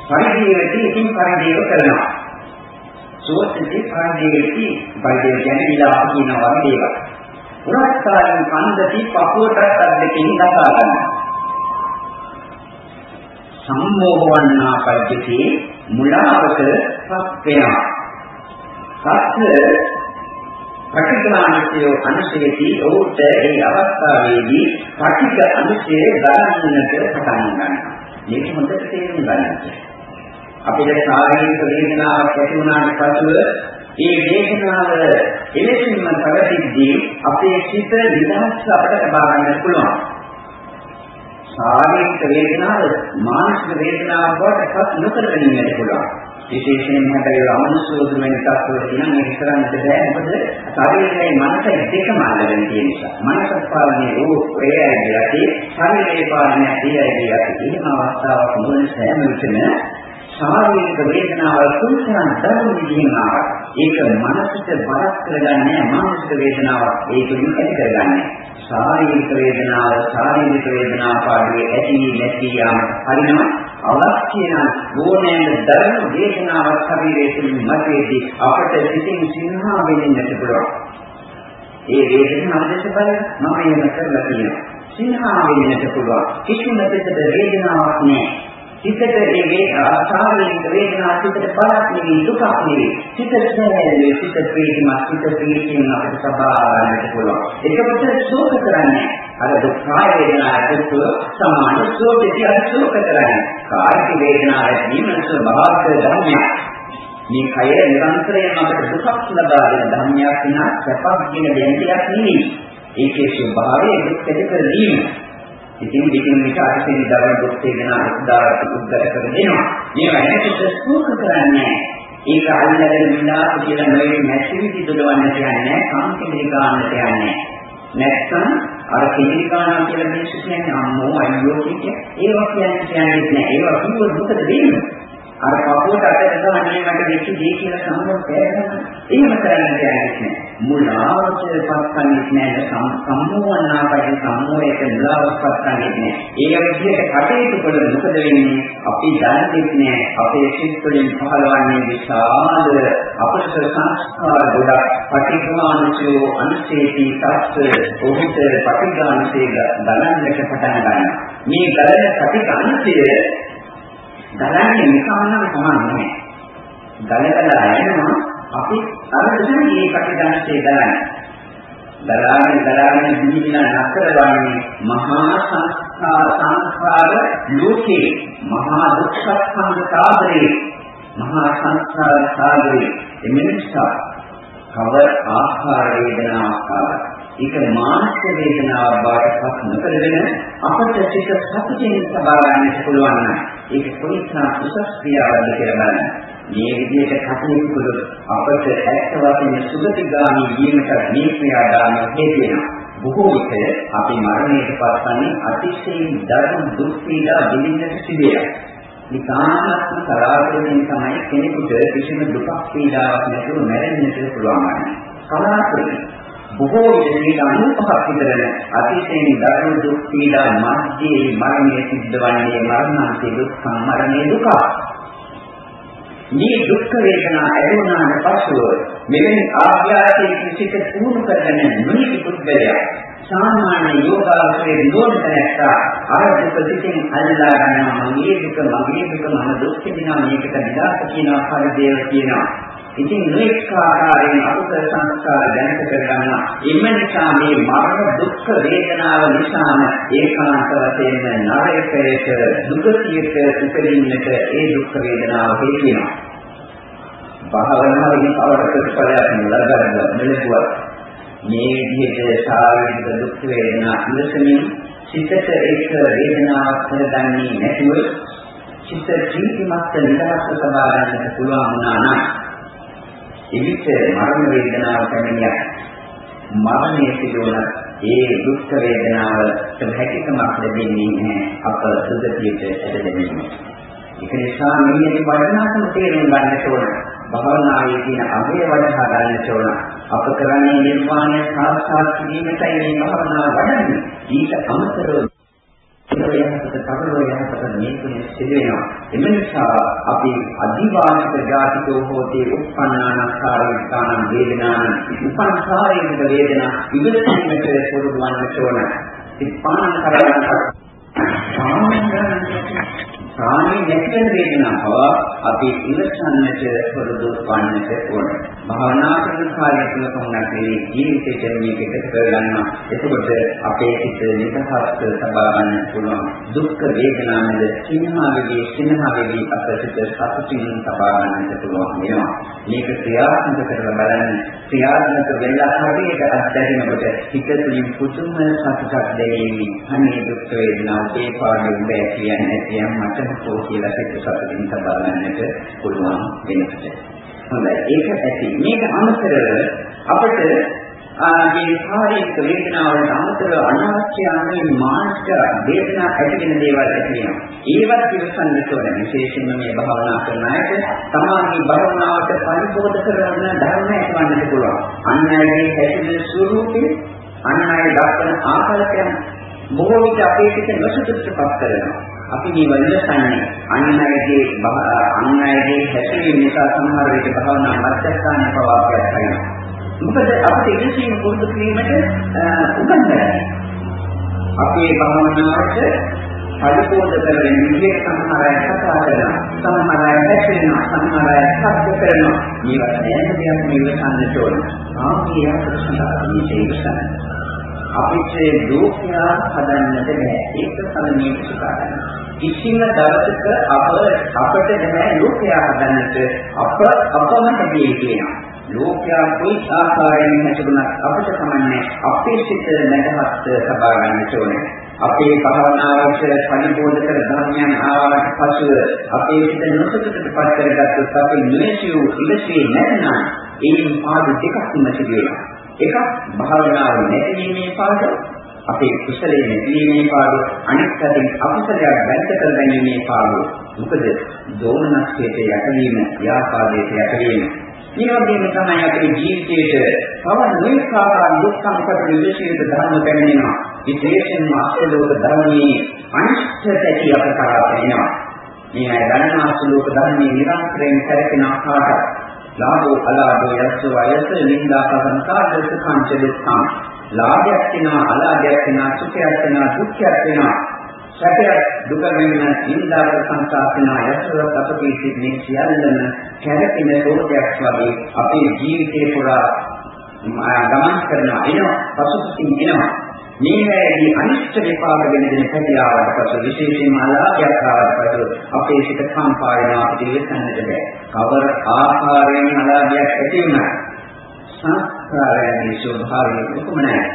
පරිදේවදී ඉතින් පරිදේව කරනවා. සෝචිතේ පරිදේවදී පරිදේව කියන්නේ ඊළා කියන වගේ දේවල් උරස්කාරයෙන් කන්දති පපුවටත් අද්දකින් දසා ගන්නවා සම්මෝහවන්නා පරිදේති මුලාවක පත් වෙනවා සත්‍ය පටිඝානිකය අනුශේති ඔහුට ඒ අවස්ථාවේදී පටිඝ අනුශේ ගණන්නට පටන් ගන්නවා. මේක හොඳට තේරුම් ගන්න. අපිට ශාරීරික වේදනාවක් ඇති වුණාට පසුව ඒ වේදනාව එලෙසින්ම පැවතිද්දී අපේ සිත විදහස් අපට ලබා ගන්න පුළුවන්. ශාරීරික වේදනාව මානසික වේදනාවක් බවට පත් නොකරගෙන ඉන්නට පුළුවන්. විශේෂයෙන්ම හැබැයි අමනුෂ්‍යෝදුම වෙන තත්ත්වවල තියෙන මේක කරන්නට බෑ මොකද ශරීරයයි මනසයි දෙකම අල්ලගෙන තියෙන නිසා මනස පාලනයේ ඕ ඒ ඇයියටි ශරීරයේ පාලනය ඒ ඇයියටි එහෙම අවස්ථාවක් නොවන සෑම විටම ශාරීරික වේදනාවල් කුංචන දරුණු විදිහින් ආවා ඒක මනසට බරක් කරගන්නේ මානසික වේදනාවක් ඒක විකටි කරගන්නේ ශාරීරික වේදනාව ශාරීරික වේදනාව පාඩුවේ ඇති නැති යාම හරිනවා අවශ්‍ය නම් ඕනෑම ධර්ම දේශනාවක් ශරීරයේ මතයේදී අපට සිතින් සිනහා වෙන්නට පුළුවන්. ඒ වේදනාව දැක බලන්න මම එහෙම කරලා තියෙනවා. සිනහා වෙන්නට පුළුවන්. කිසිම දෙයකට වේදනාවක් නැහැ. හිතට ඒ වේදනා ශාරීරික වේදනා හිතට බලක් නෙවෙයි දුකක් නෙවෙයි. හිත සැහැල්ලුවේ හිත ප්‍රීතිමත් හිත ප්‍රීතියෙන් අපිට සබා ගන්නට පුළුවන්. එතකොට ශෝක කරන්නේ අර දුක් කාය වේදනාවට සමාන ශෝකෙදී අර ශෝක කරන්නේ. කායික වේදනාව ඇතිවීම ස්වභාවික ධර්මයක්. මේ කය නිරන්තරයෙන් අපට දුකක් ලබා දෙන ධර්මයක් විනා සැපක් දෙන දෙයක් නෙවෙයි. ඒකේ ස්වභාවය දුක් ඇති කර දීම ඉතින් දෙකින් එක අරසින් දරන දුක් වේදනා උදාරට උද්ගත කරගෙනවා. මේවා නැතිව සූක කරන්නේ ඒක අල්ලගෙන විලාස කියලා නොවේ නැති විදි දොඩවන්න කියන්නේ කාන්තිලි ගන්නට යන්නේ. නැත්නම් අර කිලි ගන්නවා කියලා මිනිස්සු කියන්නේ අම්මෝ අයියෝ කිය. ඒවා කියන්නේ කියන්නේ නැහැ. ඒවා කිව්වොත් මොකද වෙන්නේ? අර කපුවට අතට ගහන්නේ මට දෙච්ච දේ කියලා සම්මත තේරෙනවා. එහෙම කරන්න දෙයක් නෑ. මුලාවට පස්සන්නේ නෑ සම්මෝහනාපයි සම්මෝහයට මුලාවට පස්සන්නේ නෑ. ඒ විදිහට කටයුතු කළ මොකද වෙන්නේ? අපි දන්නේ නෑ අපේ සිත් වලින් පහළවන්නේ විශාල අපසර සංස්කාර ගොඩක් පටිඝානසෝ අනුසේති තස්ස ඔහුට පටිඝානසේ ගණන්නට පටන් ගන්නවා. මේ ගලන පටිඝානසය දලන්නේ නිකම්ම සමාන නැහැ. දලකලා යනවා අපි අර දෙන්නේ මේ කටදැන්සේ දලන්නේ. දලාගෙන දලාගෙන දිවිලා නතර වන්නේ මහා සංස්කාර සංස්කාර ලෝකේ මහා දුක්ඛ සංස්කාරේ මහා සංස්කාර සාගරේ එමෙන්සා කවර ආහාර වේදනාවක් ආවා ඒක මානසික වේදනාවක් බවට පත් නොකරගෙන අපට සිත සතුටින් සබා ගන්නට පුළුවන් නම් ඒක කොයිතරම් උසස් ක්‍රියාවක්ද කියලා බලන්න. මේ විදිහට කටයුතු කළොත් අපට ඇත්ත වශයෙන්ම සුගතිගාමී වීමට මේ ක්‍රියාදාම හේතු වෙනවා. බොහෝ විට අපි මරණයට පත්වන්නේ අතිශයින් දරුණු දුක් පීඩා විඳින්නට සිදුවේ. නිකාත්ම කලාතුරකින් තමයි කෙනෙකුට කිසිම දුකක් පීඩාවක් නැතුව මැරෙන්නට පුළුවන් වන්නේ. කලාතුරකින් බොහෝ විට 95ක් විතර අතිශයින් දරුණු දුක් පීඩා මැදේ මරණය සිද්ධ වන්නේ මරණාන්තේ දුක්ඛ මරණේ දුක. මේ දුක් වේදනා ඇතිවනාට පසුව මෙවැනි ආභ්‍යාසයේ කිසිත පුහුණු කරගෙන නොනිති පුද්ගලයා සාමාන්‍ය යෝගාවචරයේ නිරෝධ නැත්තා අර දුක සිටින් අල්ලා ගන්නවා. මගේ දුක මගේ දුක මම දුක් විඳිනවා. මේකට නිදාස කියනවා. පරිදේව කියනවා. ඉතින් නොඑක ආකාරයෙන් අකුසල සංස්කාර දැනට කරගන්නවා. එම නිසා මේ මරණ දුක් වේදනාව නිසාම ඒකාන්ත වශයෙන් නරකයට දුකසියට උපදින්නට ඒ දුක් වේදනාව හේතු වෙනවා. භාවනාවෙන් අවරක ප්‍රතිඵලයක් ලබන්න මෙලෙසුවත් මේ විදිහට ශාරීරික දුක් වේදනා ඉවසමින් සිතට ඒක වේදනාවක් කරගන්නේ නැතුව සිත ජීවිතමත් නිදහස් සබා ගන්නට පුළුවන් වුණා නම් එවිට මරණ වේදනාව පැමිණිය මරණය සිදුවන ඒ දුක් වේදනාවට හැකියාවක් ලැබෙන්නේ නැහැ අප සුගතියට ඇදෙන්නේ. ඒක නිසා මේ වඩනාකම තේරුම් ගන්නට ඕන. භවනායේ තියෙන අභය වඩහා ගන්නට ඕන. අප කරන්නේ නිර්වාණය සාක්ෂාත් කිරීමටයි මේ භවනාව වඩන්නේ. ඊට අමතරව යහපත පරලෝ යහපත මේකනේ සිදු වෙනවා. එම නිසා අපි අදිවාසික ජාතිකෝ හෝතේ උප්පන්නානකාරීතාන වේදනාන උපන්සාරේක වේදනා ඉවසීමට පුරුදු වන්නට ඕන. ඉස්පාන කරගන්න ප්‍රාණී නැති වෙන වේදනාව අපි ඉවසන්නට පුරුදු වන්නට ඕන. භාවනා කරන කාලය තුල කොහොමද මේ ජීවිතේට මේක එකතු කරගන්නවා. එතකොට අපේ සිත නිදහස් සබා ගන්න පුළුවන්. දුක් වේදනාවද සිනහාවේදී සිනහාවේදී අපිට සතුටින් සබා ගන්නට පුළුවන් වෙනවා. මේක ක්‍රියාත්මක කරලා බලන්න. ක්‍රියාත්මක වෙලා හරියට අත්දැකීමකට හිත තුළින් පුදුම සතුටක් දැනෙන්නේ. අනේ දුක් වේදනාව ඒ පාඩුවේ බෑ කියන්නේ කියන්න මට හෝ කියලා සිත සතුටින් සබා ගන්නට පුළුවන් වෙනකොට. හොඳයි ඒක ඇති. මේක අමතරව අපිට ආදී කායික වේදනාවලට අමතරව අනවශ්‍ය ආදී මානසික වේදනා ඇතිවෙන දේවල් ඇති වෙනවා. ඒවත් ඉවසන්නට ඕන. විශේෂයෙන්ම මේ භාවනා කරන අයට තමාගේ භාවනාවට පරිපෝෂ කරන ධර්ම ඇතිවන්නට පුළුවන්. අන් අයගේ හැසිරෙන ස්වરૂපේ අන් අය දක්වන ආකාරයෙන් බොහෝ විට අපේ පිට නොසතුටුපත් කරනවා. අපි මේ වලසන්නේ අන්නයිගේ අන්නයිගේ හැසිරීම නිසා සමහර විට භාවනා මධ්‍යස්ථානයේ පවාපයක් වෙනවා. මොකද අපිට ඉතින් පුරුදු කිරීමට උගන්වන්නේ. අපේ භාවනාවට පරිපෝෂ කරගෙන විදිහට සමහර අය කතා කරනවා. සමහර අය හැසිරෙනවා. සමහර අය සත්‍ය කරනවා. මේවා දැන දෙයක් මෙවසන්නට ඕන. ආකිය ප්‍රශ්න ඉතින් අපිට ලෝකයා හදන්නට බෑ. ඒක තමයි සුකාරය. කිසිම දවසක අප අපට බෑ ලෝකයා හදන්නට අප අපම හැදී කියනවා. ලෝකයා කොයි ආකාරයෙන් හැදුණත් අපිට කමන්නේ අපේ සිත නැගහත් සබා ගන්නට ඕනේ. අපේ භාවනාවට පරිබෝධ කර ධර්මයන් ආවට පසුව අපේ සිත නොසතුටටපත් කරගත්තොත් අපි නිවැසියු ඉලසේ නැත්නම් ඒන් පාඩු දෙකක්ම සිදු වෙනවා. එකක් භාවනාව නැතිවීමේ පාඩු අපේ කුසලයේ නැතිවීමේ පාඩු අනිත් පැත්තෙන් අකුසලයක් වැළඳ කර ගැනීමේ පාඩු. මොකද දෝමනස්කයට යටවීම ව්‍යාපාදයට යටවීම. මේ වගේම තමයි අපේ ජීවිතයේ තව නොයෙක් ආකාර දුක් සංකත විශේෂිත ධර්ම පැමිණෙනවා. විශේෂයෙන්ම අසලෝක ධර්මයේ අනිත්‍යතය අප කරා වෙනවා මේ අය දන්නා අසලෝක ධර්මයේ නිරන්තරයෙන් කරකින ආකාරය. ලාභෝ අලාභෝ යස්සෝ අයස නින්දා පසංකා දස කංච දුක්ඛං ලාභයක් වෙනවා අලාභයක් වෙනවා සුඛයක් වෙනවා දුක්ඛයක් වෙනවා. සැපයක් දුක වෙන නින්දා ප්‍රසංකා වෙනවා යස්සෝ අපේ සිත් සියල්ලම කැරකෙන රෝගයක් වගේ අපේ ජීවිතේ පුරා ගමන් කරනවා එනවා පසුපසින් එනවා. මේ වැදී අනිෂ්ඨ විපාක වෙන දෙන හැකියාවට පසු විශේෂයෙන්ම අලාභයක් ආවට පසු අපේ සිත කම්පා වෙනවා අපිට ඉවසන්නට බෑ. කවර ආකාරයෙන් අලාභයක් ඇති වුණා සංස්කාරයන්ගේ ස්වභාවය කොහොම නැහැ.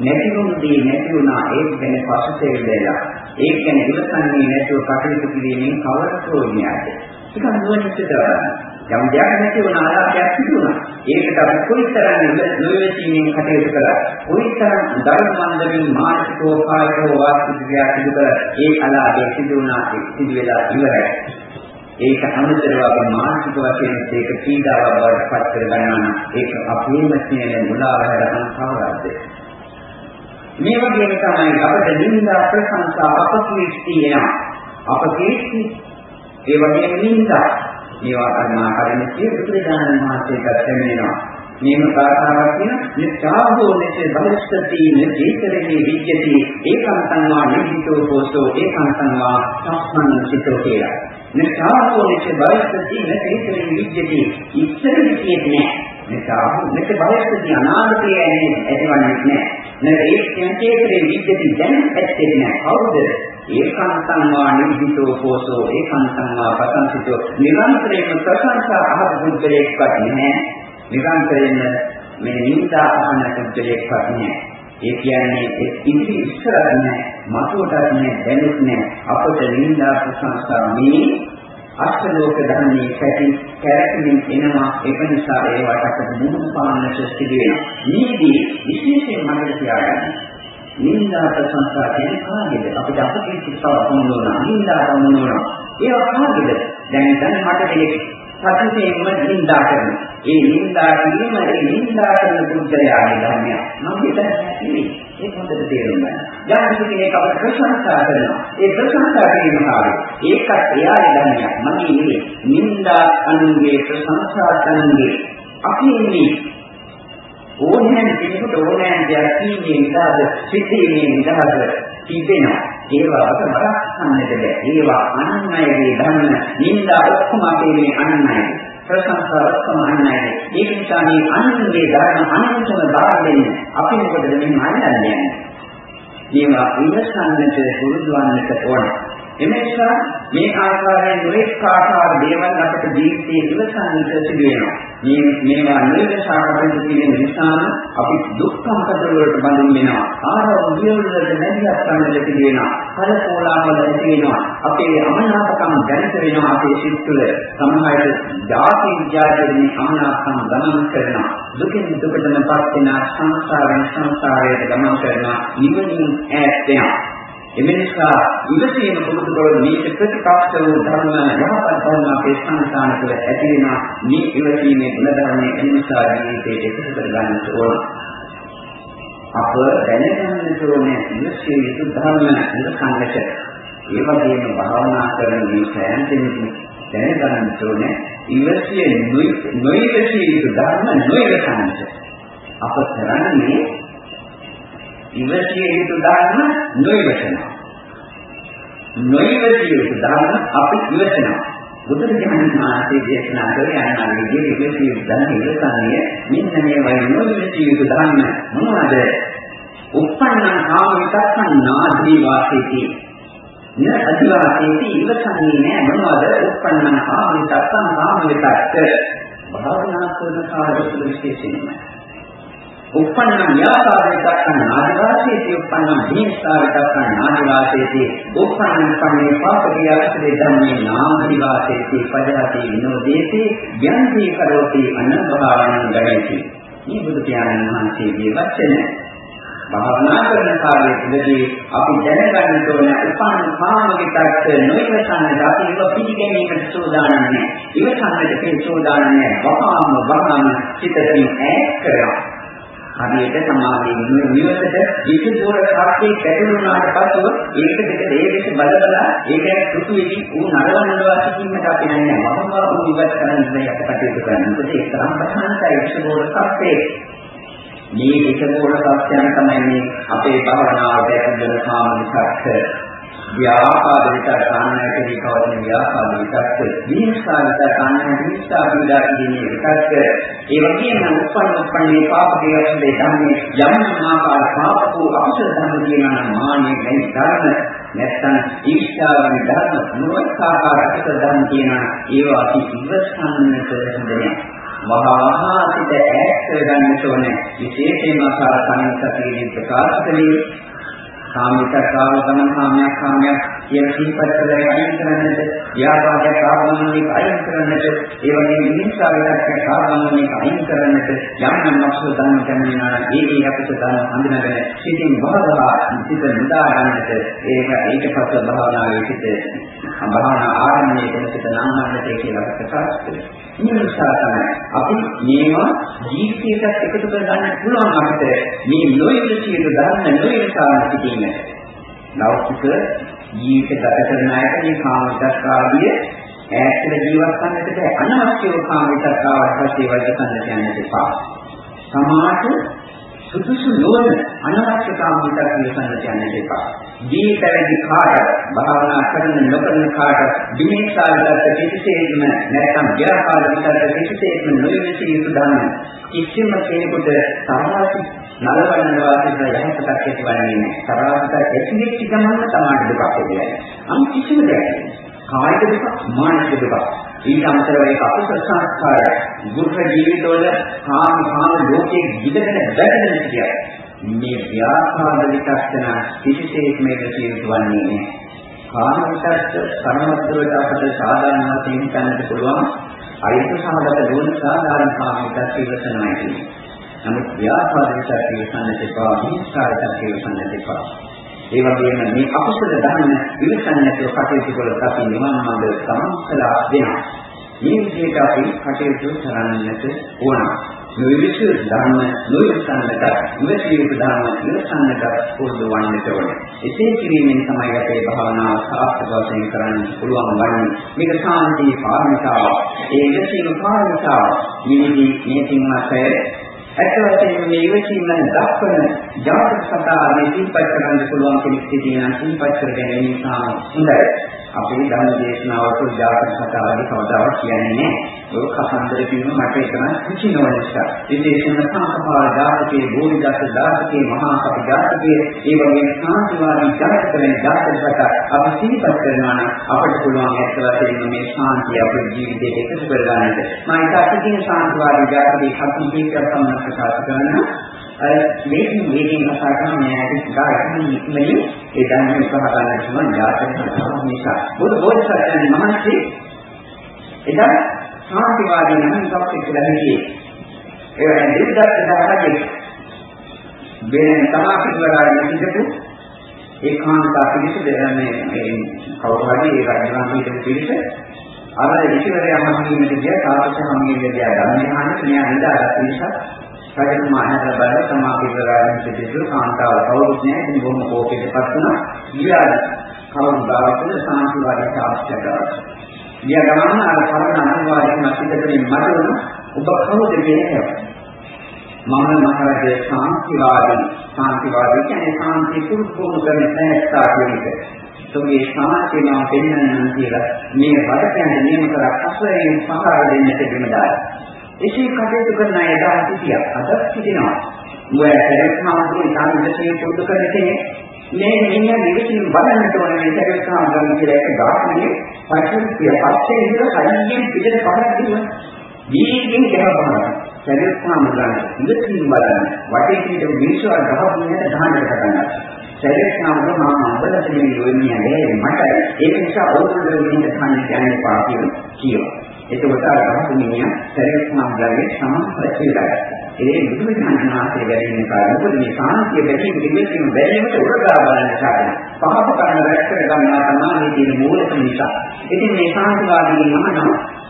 නැති වුණදී නැති වුණා ඒක ගැන පසුතේ වෙලා. ඒක ගැන ඉවසන්නේ නැතුව කටයුතු කිරීමෙන් කවර ප්‍රයෝජනයක්ද? ඒක නුවණින් සිතවන්න. යම් දෙයක් නැති වුණ ආලාපයක් තිබුණා. ඒකට අපි කොයිතරම් නොයවීමෙන් කටයුතු කළා. කොයිතරම් ධර්මවන්දමින් මානසිකව කායිකව වාස්තුවිද්‍යා සිදු කළා. ඒ අලාපය සිදු වුණා සිදු වෙලා ඉවරයි. ඒක අනුතරව අප මානසික වශයෙන් ඒක පීඩාවක් බවට පත් කර ගන්නවා නම් ඒක අපේම තියෙන මුලාවකට අන්තවරද්ද. මේ වගේම තමයි අපිට නින්දා ප්‍රශංසා අපකීර්ති එනවා. අපකීර්ති ඒ වගේම නින්දා මේවා කරනා කරන්නේ සිය බුදුරජාණන් වහන්සේට පැමිණෙනවා. මේම කාරණාවක් කියන නිත්‍යාවෝ නිත්‍ය බලස්තති නිජීතරේ විජ්ජති ඒකාන්තං වා නිහිතෝ පොසෝ ඒකාන්තං වා සම්මන් සිතෝ කියලා. නිත්‍යාවෝ නිත්‍ය බලස්තති නිජීතරේ විජ්ජති ඉස්සර විදියට නෑ. නිත්‍යාවෝ නිත්‍ය බලස්තති අනාගතය ඇතිවන්නේ නෑ. නේද ඒ සංකේතයේ විද්‍යති දැන් ඇත්තේ නෑ. කවුද? ඒකාන්තං වා නිහිතෝ පෝසෝ ඒකාන්තං වා පතන්සිතෝ නිරන්තරයෙන්ම ප්‍රශංසා අහත් බුද්ධලේක්වත් නැහැ නිරන්තරයෙන්ම මේ නින්දා අහන බුද්ධලේක්වත් නැහැ ඒ කියන්නේ ඉති ඉස්සරහ නැහැ මතුවට නැහැ දැනුත් නැහැ අපට නින්දා ප්‍රශංසා මේ අෂ්ටලෝක ධර්මයේ පැති කැරකෙමින් එනවා. ඒක නිසා ඒවට අපට මුහුණ පාන්නට සිදු වෙනවා මේදී විශේෂයෙන් මතක තියාගන්න. නින්දා ප්‍රශංසා කියන්නේ කාගේද? අපිට අපේ සිතාව මොනවා නින්දා මොනවා. ඒවා කාගේද? දැන් දැන් මට මේ සතුටේම නින්දා කරන. ඒ නින්දා කිරීම ඒ නින්දා කරන බුද්ධයාගේ ධර්මය. මම හිතන්නේ නෙමෙයි. ඒක හොඳට තේරුම් ගන්න. යම් කෙනෙක් අප ප්‍රශංසා කරනවා. ඒ ප්‍රශංසා කිරීම කාගේ? ඒකත් එයාගේ ධර්මයක්. මගේ නෙමෙයි. නින්දා අනුගේ ප්‍රශංසා කරනගේ අපි ඉන්නේ ඕනෑම කෙනෙකුට ඕනෑම දෙයක් කීමේ විදාද සිටීමේ විදාද තිබෙනවා. ඒවා අපට මතක් ගන්නට බැහැ. ඒවා අනන්‍යයේ ධර්ම නින්දා ඔක්කොම අපේ මේ අනන්‍යයි. ප්‍රශංසා ඔක්කොම අනන්‍යයි. ඒක නිසා මේ අනන්‍යයේ ධර්ම අනන්‍යතම බාර දෙන්නේ අපි මොකටද මෙහෙම අල්ලන්නේ? මේවා ඉවසන්නට පුරුදු වන්නට ඕන. එනිසා මේ ආකාරයෙන් නොඑක ආකාර දේවල් අපට ජීවිතයේ ඉවසන්නට සිදු වෙනවා. මේ මේවා නිර්දේශාකරන කියන නිසා අපි දුක්ඛම් කතර වලට බඳින්න වෙනවා. ආරෝග්‍ය වලට නැතිවත් ගන්නට සිදු වෙනවා. කලකෝලාවල ඇති වෙනවා. අපේ අමනාපකම් දැනට වෙනවා අපේ සිත් තුළ. සමහර ජාති විද්‍යාවේදී අමනාපකම් ගමන් කරනවා. දුකින් දුකටමපත් වෙන සංසාරයෙන් සංසාරයට ගමන් කරනවා. නිවනින් ඈත් වෙනවා. එමෙනිසා ඉවසීම පුරුදු කරන මේක ප්‍රතිපක්ෂ වූ ධර්ම යහපත් ධර්ම අපේ සංස්කාර තුළ ඇති වෙනා මේ ඉවසීමේ ගුණධර්මයේ එනිසා ජීවිතයට එකතු කර ගන්නට ඕන. අප දැනගන්නට ඕනේ ඉවසී යුතු ධර්ම ඉවසන්නට. ඒ වගේම භාවනා කරන මේ සෑම කෙනෙකුම දැනගන්නට ඕනේ ඉවසිය නොයිවසී යුතු ධර්ම නොයිවසන්නට. අප කරන්නේ ඉවසිය යුතු ධර්ම නොයවසනවා. නොයවසිය යුතු ධර්ම අපි ඉවසනවා. බුදුරජාණන් වහන්සේ දේශනා කරේ අනාගතයේ ඉවසිය යුතු ධර්ම ඉවසන්නේ මෙන්න මේ වගේ නොයවසිය යුතු ධර්ම මොනවද? උප්පන්න කාම විතක්කන් නාදී වාසීති. න අදිවාසීති ඉවසන්නේ නෑ මොනවද? උප්පන්න කාම විතක්කන් කාම විතක්ක. භාවනා කරන කාර්ය විශේෂයෙන්ම උප්පන්න ව්‍යාපාරයටත් ආදිවාසීති උප්පන්න දීස්සාරටත් ආදිවාසීති උප්පන්න පන්නේ පාපකියාසලේ ධම්මේ නාමදිවාසීති පජහති විනෝදේති යන්ති කරෝති අනභවයන් ගණේති මේ බුදු පියාණන් වහන්සේගේ වචන භාවනා කරන කාලයේ ඉඳදී අපි දැනගන්න ඕන උපන් කාමවිතක්ක නොයවසන්නට අපි ඒක පිළිගැනීමට සූදානම් නැහැ. ඉවසන්නට පිළ සූදානම් නැහැ. වහාම වහාම චිතයෙන් ඈත් කරනවා. හරියට සමාධියේ නිවසට විසුද්ධෝර සාක්ෂි පැටලුණාට පස්සෙ ඒක දෙක දෙයකට බලබලා ඒක සුතුවිලි උ නරවනවා සිටින්නට අපි නෑ මමවා උ ඉවත් කරන්න ඉන්නේ කටයුතු කරන්න. ඒක තරම් ප්‍රධානයි විසුද්ධෝර සාක්ෂි මේ විසුද්ධෝර සාක්ෂියන් තමයි මේ අපේ භවනාවට ඇතුළත සාමනිකත්ව ව්‍යාපාද විතර කාණ්ඩයකදී කවදින ව්‍යාපාද විතක්ක විහිංසා විතර කාණ්ඩය විහිංසා පීඩා කියන්නේ විතක්ක ඒ වගේම උපන්න උපන්නේ පාපකයේ අසලේ ධම්මේ යම් ආකාර පාපකෝ අකුසල ධර්ම කියනවා මානෙ ගැන ධර්ම නැත්තම් ඊර්ෂ්‍යාවෙන් ධර්ම මොනවාකාර අකුසල ධර්ම කියනවා ඒවා අපි ඉවසන්නට හොඳ මහා සිත ඈත් කරගන්න ඕනේ. විශේෂයෙන්ම ආකාර කණින් ප්‍රකාශ කළේ කාමික කාම ගමන කාමයක් කාමයක් කියන සිහිපත් කරලා අයින් කරන්නට ව්‍යාපාරයක් ආගමනික අයින් කරන්නට ඒ වගේම හිංසා විතරක් ආගමනික අයින් කරන්නට යම් යම් මක්ෂ දාන කන්නා ඒ ඒ අපිට දාන හඳුනගෙන සිතින් බහදා සිත නිදා ගන්නට ඒක ඊට පස්සේ භාවනාවේ සිට භාවනා ආරම්භයේ සිට නාමන්නට කියලා ප්‍රකාශ කරනවා මේ නිසා තමයි අපි මේවා ජීවිතයකට එකතු කර ගන්න පුළුවන් අපිට මේ නොයෙකුසියට ධර්ම නොයෙකසා සිටින්න. ලෞකික ජීවිත ගත කරන අයට මේ කාම විතක්කාවිය ඈතට ජීවත් වන්නට බෑ. අනවශ්‍යව කාම විතක්කාවට පස්සේ වෛද්‍ය සම්පතයන්ට එපා. සමාජ සුදුසු නොවන අනවශ්‍යතාව විතර ඉවසන්න යන්න එපා. ජීවිතයේදී කාට භාවනා කරන නොකරන කාට දිනේසාලට කිසිසේත්ම නැත්නම් ව්‍යාපාර විතරට කිසිසේත්ම නොවිසී යුතු ධර්ම කිසිම කෙනෙකුට සාහසි නලවන්න වාසිත යහපතක් ඇතිවන්නේ නැහැ. තරහට ඇතිවෙච්ච ගමන් තමයි දුක ඇතිවෙන්නේ. අම් කිසිම දෙයක් කායික දුක, මානසික දුක. ඊට අමතරව ඒක අකුසල සංස්කාරය. දුර්ඝ ජීවිතවල කාම කාම ලෝකයේ විදගෙන වැටෙන විදිය. මේ ව්‍යාපාද විකර්ෂණ කිසිසේත් මේක කියවන්නේ නැහැ. කාම විකර්ෂ සමවත්වයට අපට සාධාරණ වශයෙන් හිතන්නට පුළුවන්. අයිත සහගත දුන සාධාරණ කාම විකර්ෂ ඉවසනවා කියන්නේ. නමුත් ව්‍යාපාද විකර්ෂ ඉවසන්නට එපා, හිංසාවට ඉවසන්නට එපා. ඒ වගේම මේ අකුසල ධර්ම ඉවසන්නට කටයුතු කළොත් අපි නිවන් මාර්ග සමස්සලා වෙනවා. මේ විදිහට අපි කටයුතු කරන්නට ඕන. නොවිවිධ ධර්ම නොවිසන්නට ඉවසියුතු ධර්ම ඉවසන්නට පුරුදු වන්නට ඕනේ. එසේ කිරීමෙන් තමයි අපේ භාවනාව සාර්ථක වශයෙන් කරන්න පුළුවන් වන්නේ. මේක සාන්තිය පාරමිතාව. ඒ ඉවසීම පාරමිතාව. නිවිදි මේකින් මාසේ ඇත්ත වශයෙන්ම මේ ඉවසීම දක්වන ජාතක සතාවේ සිහිපත් කරන්න පුළුවන් කෙනෙක් සිටිනා සිහිපත් කර ගැනීම නිසා හොඳයි. අපේ ධර්ම දේශනාවට ජාතක කතාවදී කවදාවත් කියන්නේ නැහැ. ඒක කතන්දර කියනවා මට එතන කුචි නොවන නිසා. විශේෂයෙන්ම සංකපාල ජාතකයේ බෝධිදත්ත ජාතකයේ මහා කපි ජාතකයේ ඒ වගේම සාන්තිවාදී ජාතකවල ජාතක කතා අපි සිහිපත් කරනවා නම් අපට පුළුවන් ඇත්ත වශයෙන්ම මේ ශාන්තිය අපේ ජීවිතයට එකතු කරගන්නට. මම ඒක අතිකින සාන්තිවාදී ජාතකයේ කතුන් කීකයක් තමයි ප්‍රකාශ කරනවා. මේකෙන් මේකෙන් කතා කරන නෑට ගායකෙන් ඉක්මනින් ඒ ධර්මයේ උත්සාහ ගන්න පුළුවන් යාත්‍රා නිසා. බුදු බෝධිසත්වයන් මහන්සිය එදා සාන්තිවාදී නම් කවුරුත් කියලා හිටියේ. ඒ වගේ දෙවිදත් දාහකේ වෙන තමාකිවරාගෙන හිටපු ඒකාන්ත පිළිස දෙන්නේ කවුරු හරි ඒ රජුන් හිටපු පිළිස අර ඉතිවරයා හම්බෙන්නේ ගියා තාපස හම්බෙන්නේ ගියා ධර්මයේ හානි මෙයා ඉඳලා පිළිසක් රජතුමා අහලා බලලා තමා පිටරාගෙන සිටිතු කාන්තාව කවුරුත් නැහැ. ඉතින් බොහොම කෝපයටපත් වුණා. ඊළඟ කවුරු ගාවකද සාන්තිවාදී සාක්ෂියකට ගිය ගමන් අර පරණ අනුවාදයෙන් අසිතකෙන් මතවන ඔබ කවුද කියන්නේ මම මහරජ සාන්තිවාදී සාන්තිවාදී කියන්නේ සාන්ති පුරුදු කරන තැනස්සා කියන එක. තුගේ සමාජේ මම පෙන්වන්නම් කියලා මේ වදකයන් නියම කරක් අසලෙන් පහර දෙන්නට දෙමදායි එසේ කටයුතු කරන අය එදා සිටියා. අදත් සිටිනවා. මොකද පෙරස්මාතුන් ඉතාම ඉඳී පුරුදු කරන කෙනෙක් මේ මෙන්න නිවිසින් බලන්නට ඕන මේ පෙරස්මාතුන් කියලා එක ගාමනේ පරිසුද්ධිය පස්සේ ඉඳලා කලින් පිටට පහක් දුන්නා. දීගෙන් ගහපහනවා. පෙරස්මාතුන් ඉඳින් බලන්න. වටේ පිට මිනිස්සු ගහපුන්නේ දහන්නට ගන්නවා. සැරේස්නාමක මම අඹලට මේ යොන්නේ නැහැ මට ඒක නිසා ඕනදර විදිහට කන්නේ කියන්නේ පාපිය කියනවා. එතකොට අර ගහපුණිය සැරේස්නාමගේ සමස්ත කියලා. ඒ බුදුමහාන් වහන්සේ වැඩිම කාලේ මොකද මේ සාන්තිය බැදී දෙවියන් බැලීමට උරගා බලන්න කාරණා. පහප කරන රැස් කර ගන්නා තමයි තියෙන මූලික නිසා. ඉතින් මේ සාන්තිවාදී නමන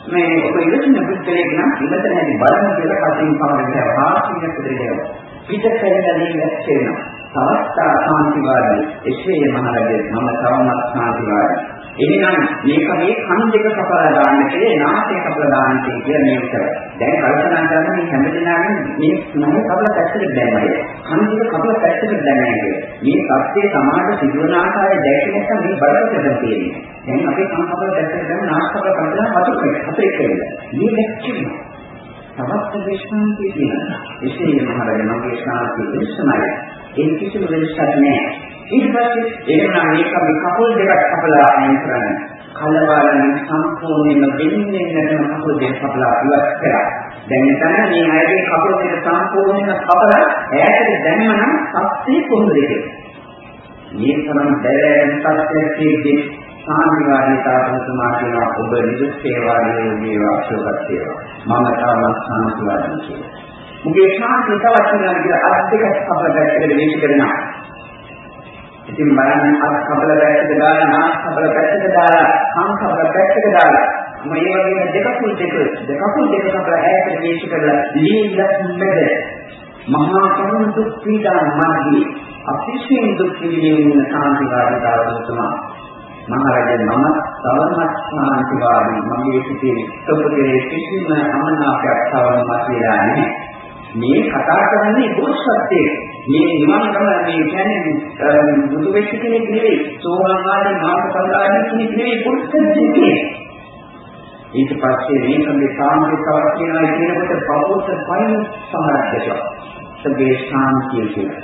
මේ ඔබ ඉවසින පුද්ගලයෙක් නම් ඉවත නැති බලන කියලා කටින් පවරන ආශිර්වාද දෙයක්. පිටකරලා ඉස්සෙනවා. තවත් සාන්තිවාදී එසේ මහරජේ මම තවමත් සාන්තිවාදී එහෙනම් මේක මේ කන් දෙක කපලා දාන්න කියලා නාසය කපලා දාන්න කියලා මේ උත්තර. දැන් කල්පනා කරන මේ හැමදෙනාම මේ නම කපලා පැත්තට දැම්මයි. කන් දෙක කපලා පැත්තට දැම්මයි මේ සත්‍යයේ සමාජ සිදුවන ආකාරය දැක්ක නැත්නම් මේ බලපෑම තියෙන්නේ. දැන් අපේ කන් කපලා පැත්තට දැම්ම නාස් කපලා කපලා හතර හතරේ කියලා. මේ දැක්කේ තවත් දේශනාන්තිය තියෙනවා. එසේ මහරජා මගේ ශාන්තිය දේශනායි. ඒ කිසිම වෙනසක් නැහැ. ඊට පස්සේ එහෙනම් මේක අපි කකුල් දෙකක් කපලා අයින් කරන්න. කලබලෙන් සම්පූර්ණයෙන්ම දෙන්නේ නැත්නම් කකුල් දෙක කපලා ඉවත් කරා. දැන් මෙතන මේ අයගේ කකුල් දෙක සම්පූර්ණයෙන්ම කපලා ඈතට දැම්මනම් සත්‍ය කොහොමද ඒක? මේ තරම් බැලෑන් සත්‍යයේදී සාමිවාදී තාපනතුමා කියන ඔබ නිදුක් සේවාවේ වේවා අශෝකත් වේවා. මම තාමත් සාමිවාදී කියලා. මුගේ ශාන්තිය තවත් වෙනවා කියලා අත් දෙකක් කපලා දැක්කද මේක කරනවා. ඉතින් බලන්න අත් කපල පැත්තට දාලා නාස් කපල පැත්තට දාලා කන් කපල පැත්තට දාලා. මේ වගේම දෙකකුල් දෙක දෙකකුල් දෙක කපල ඈතට දේශ කරලා ලීලක් මැද මහා කරුණ දුක් පීඩා මාර්ගී අතිශයින් දුක් විඳින සාන්තිවාදීතාවය තමයි මහරජා මම තවමත් සාන්තිවාදී. මගේ සිතේ ඔබගේ කිසිම අමනාපයක් තවම මතුවලා නැහැ. මේ කතා කරන්නේ බෝසත්ත්වයේ මේ නිවන් ගම මේ කියන්නේ බුදු වෙච්ච කෙනෙක් නෙවෙයි සෝවාන් ආදී මාර්ග පරිලාදී කෙනෙක් නෙවෙයි බෝසත්ත්වයේ ඊට පස්සේ මේ සම්මේ සාමිකාවක් කියනවා කියනකොට පවෝත පයින් සමරද්දක සබ්බේ ශාන්තිය කියලා.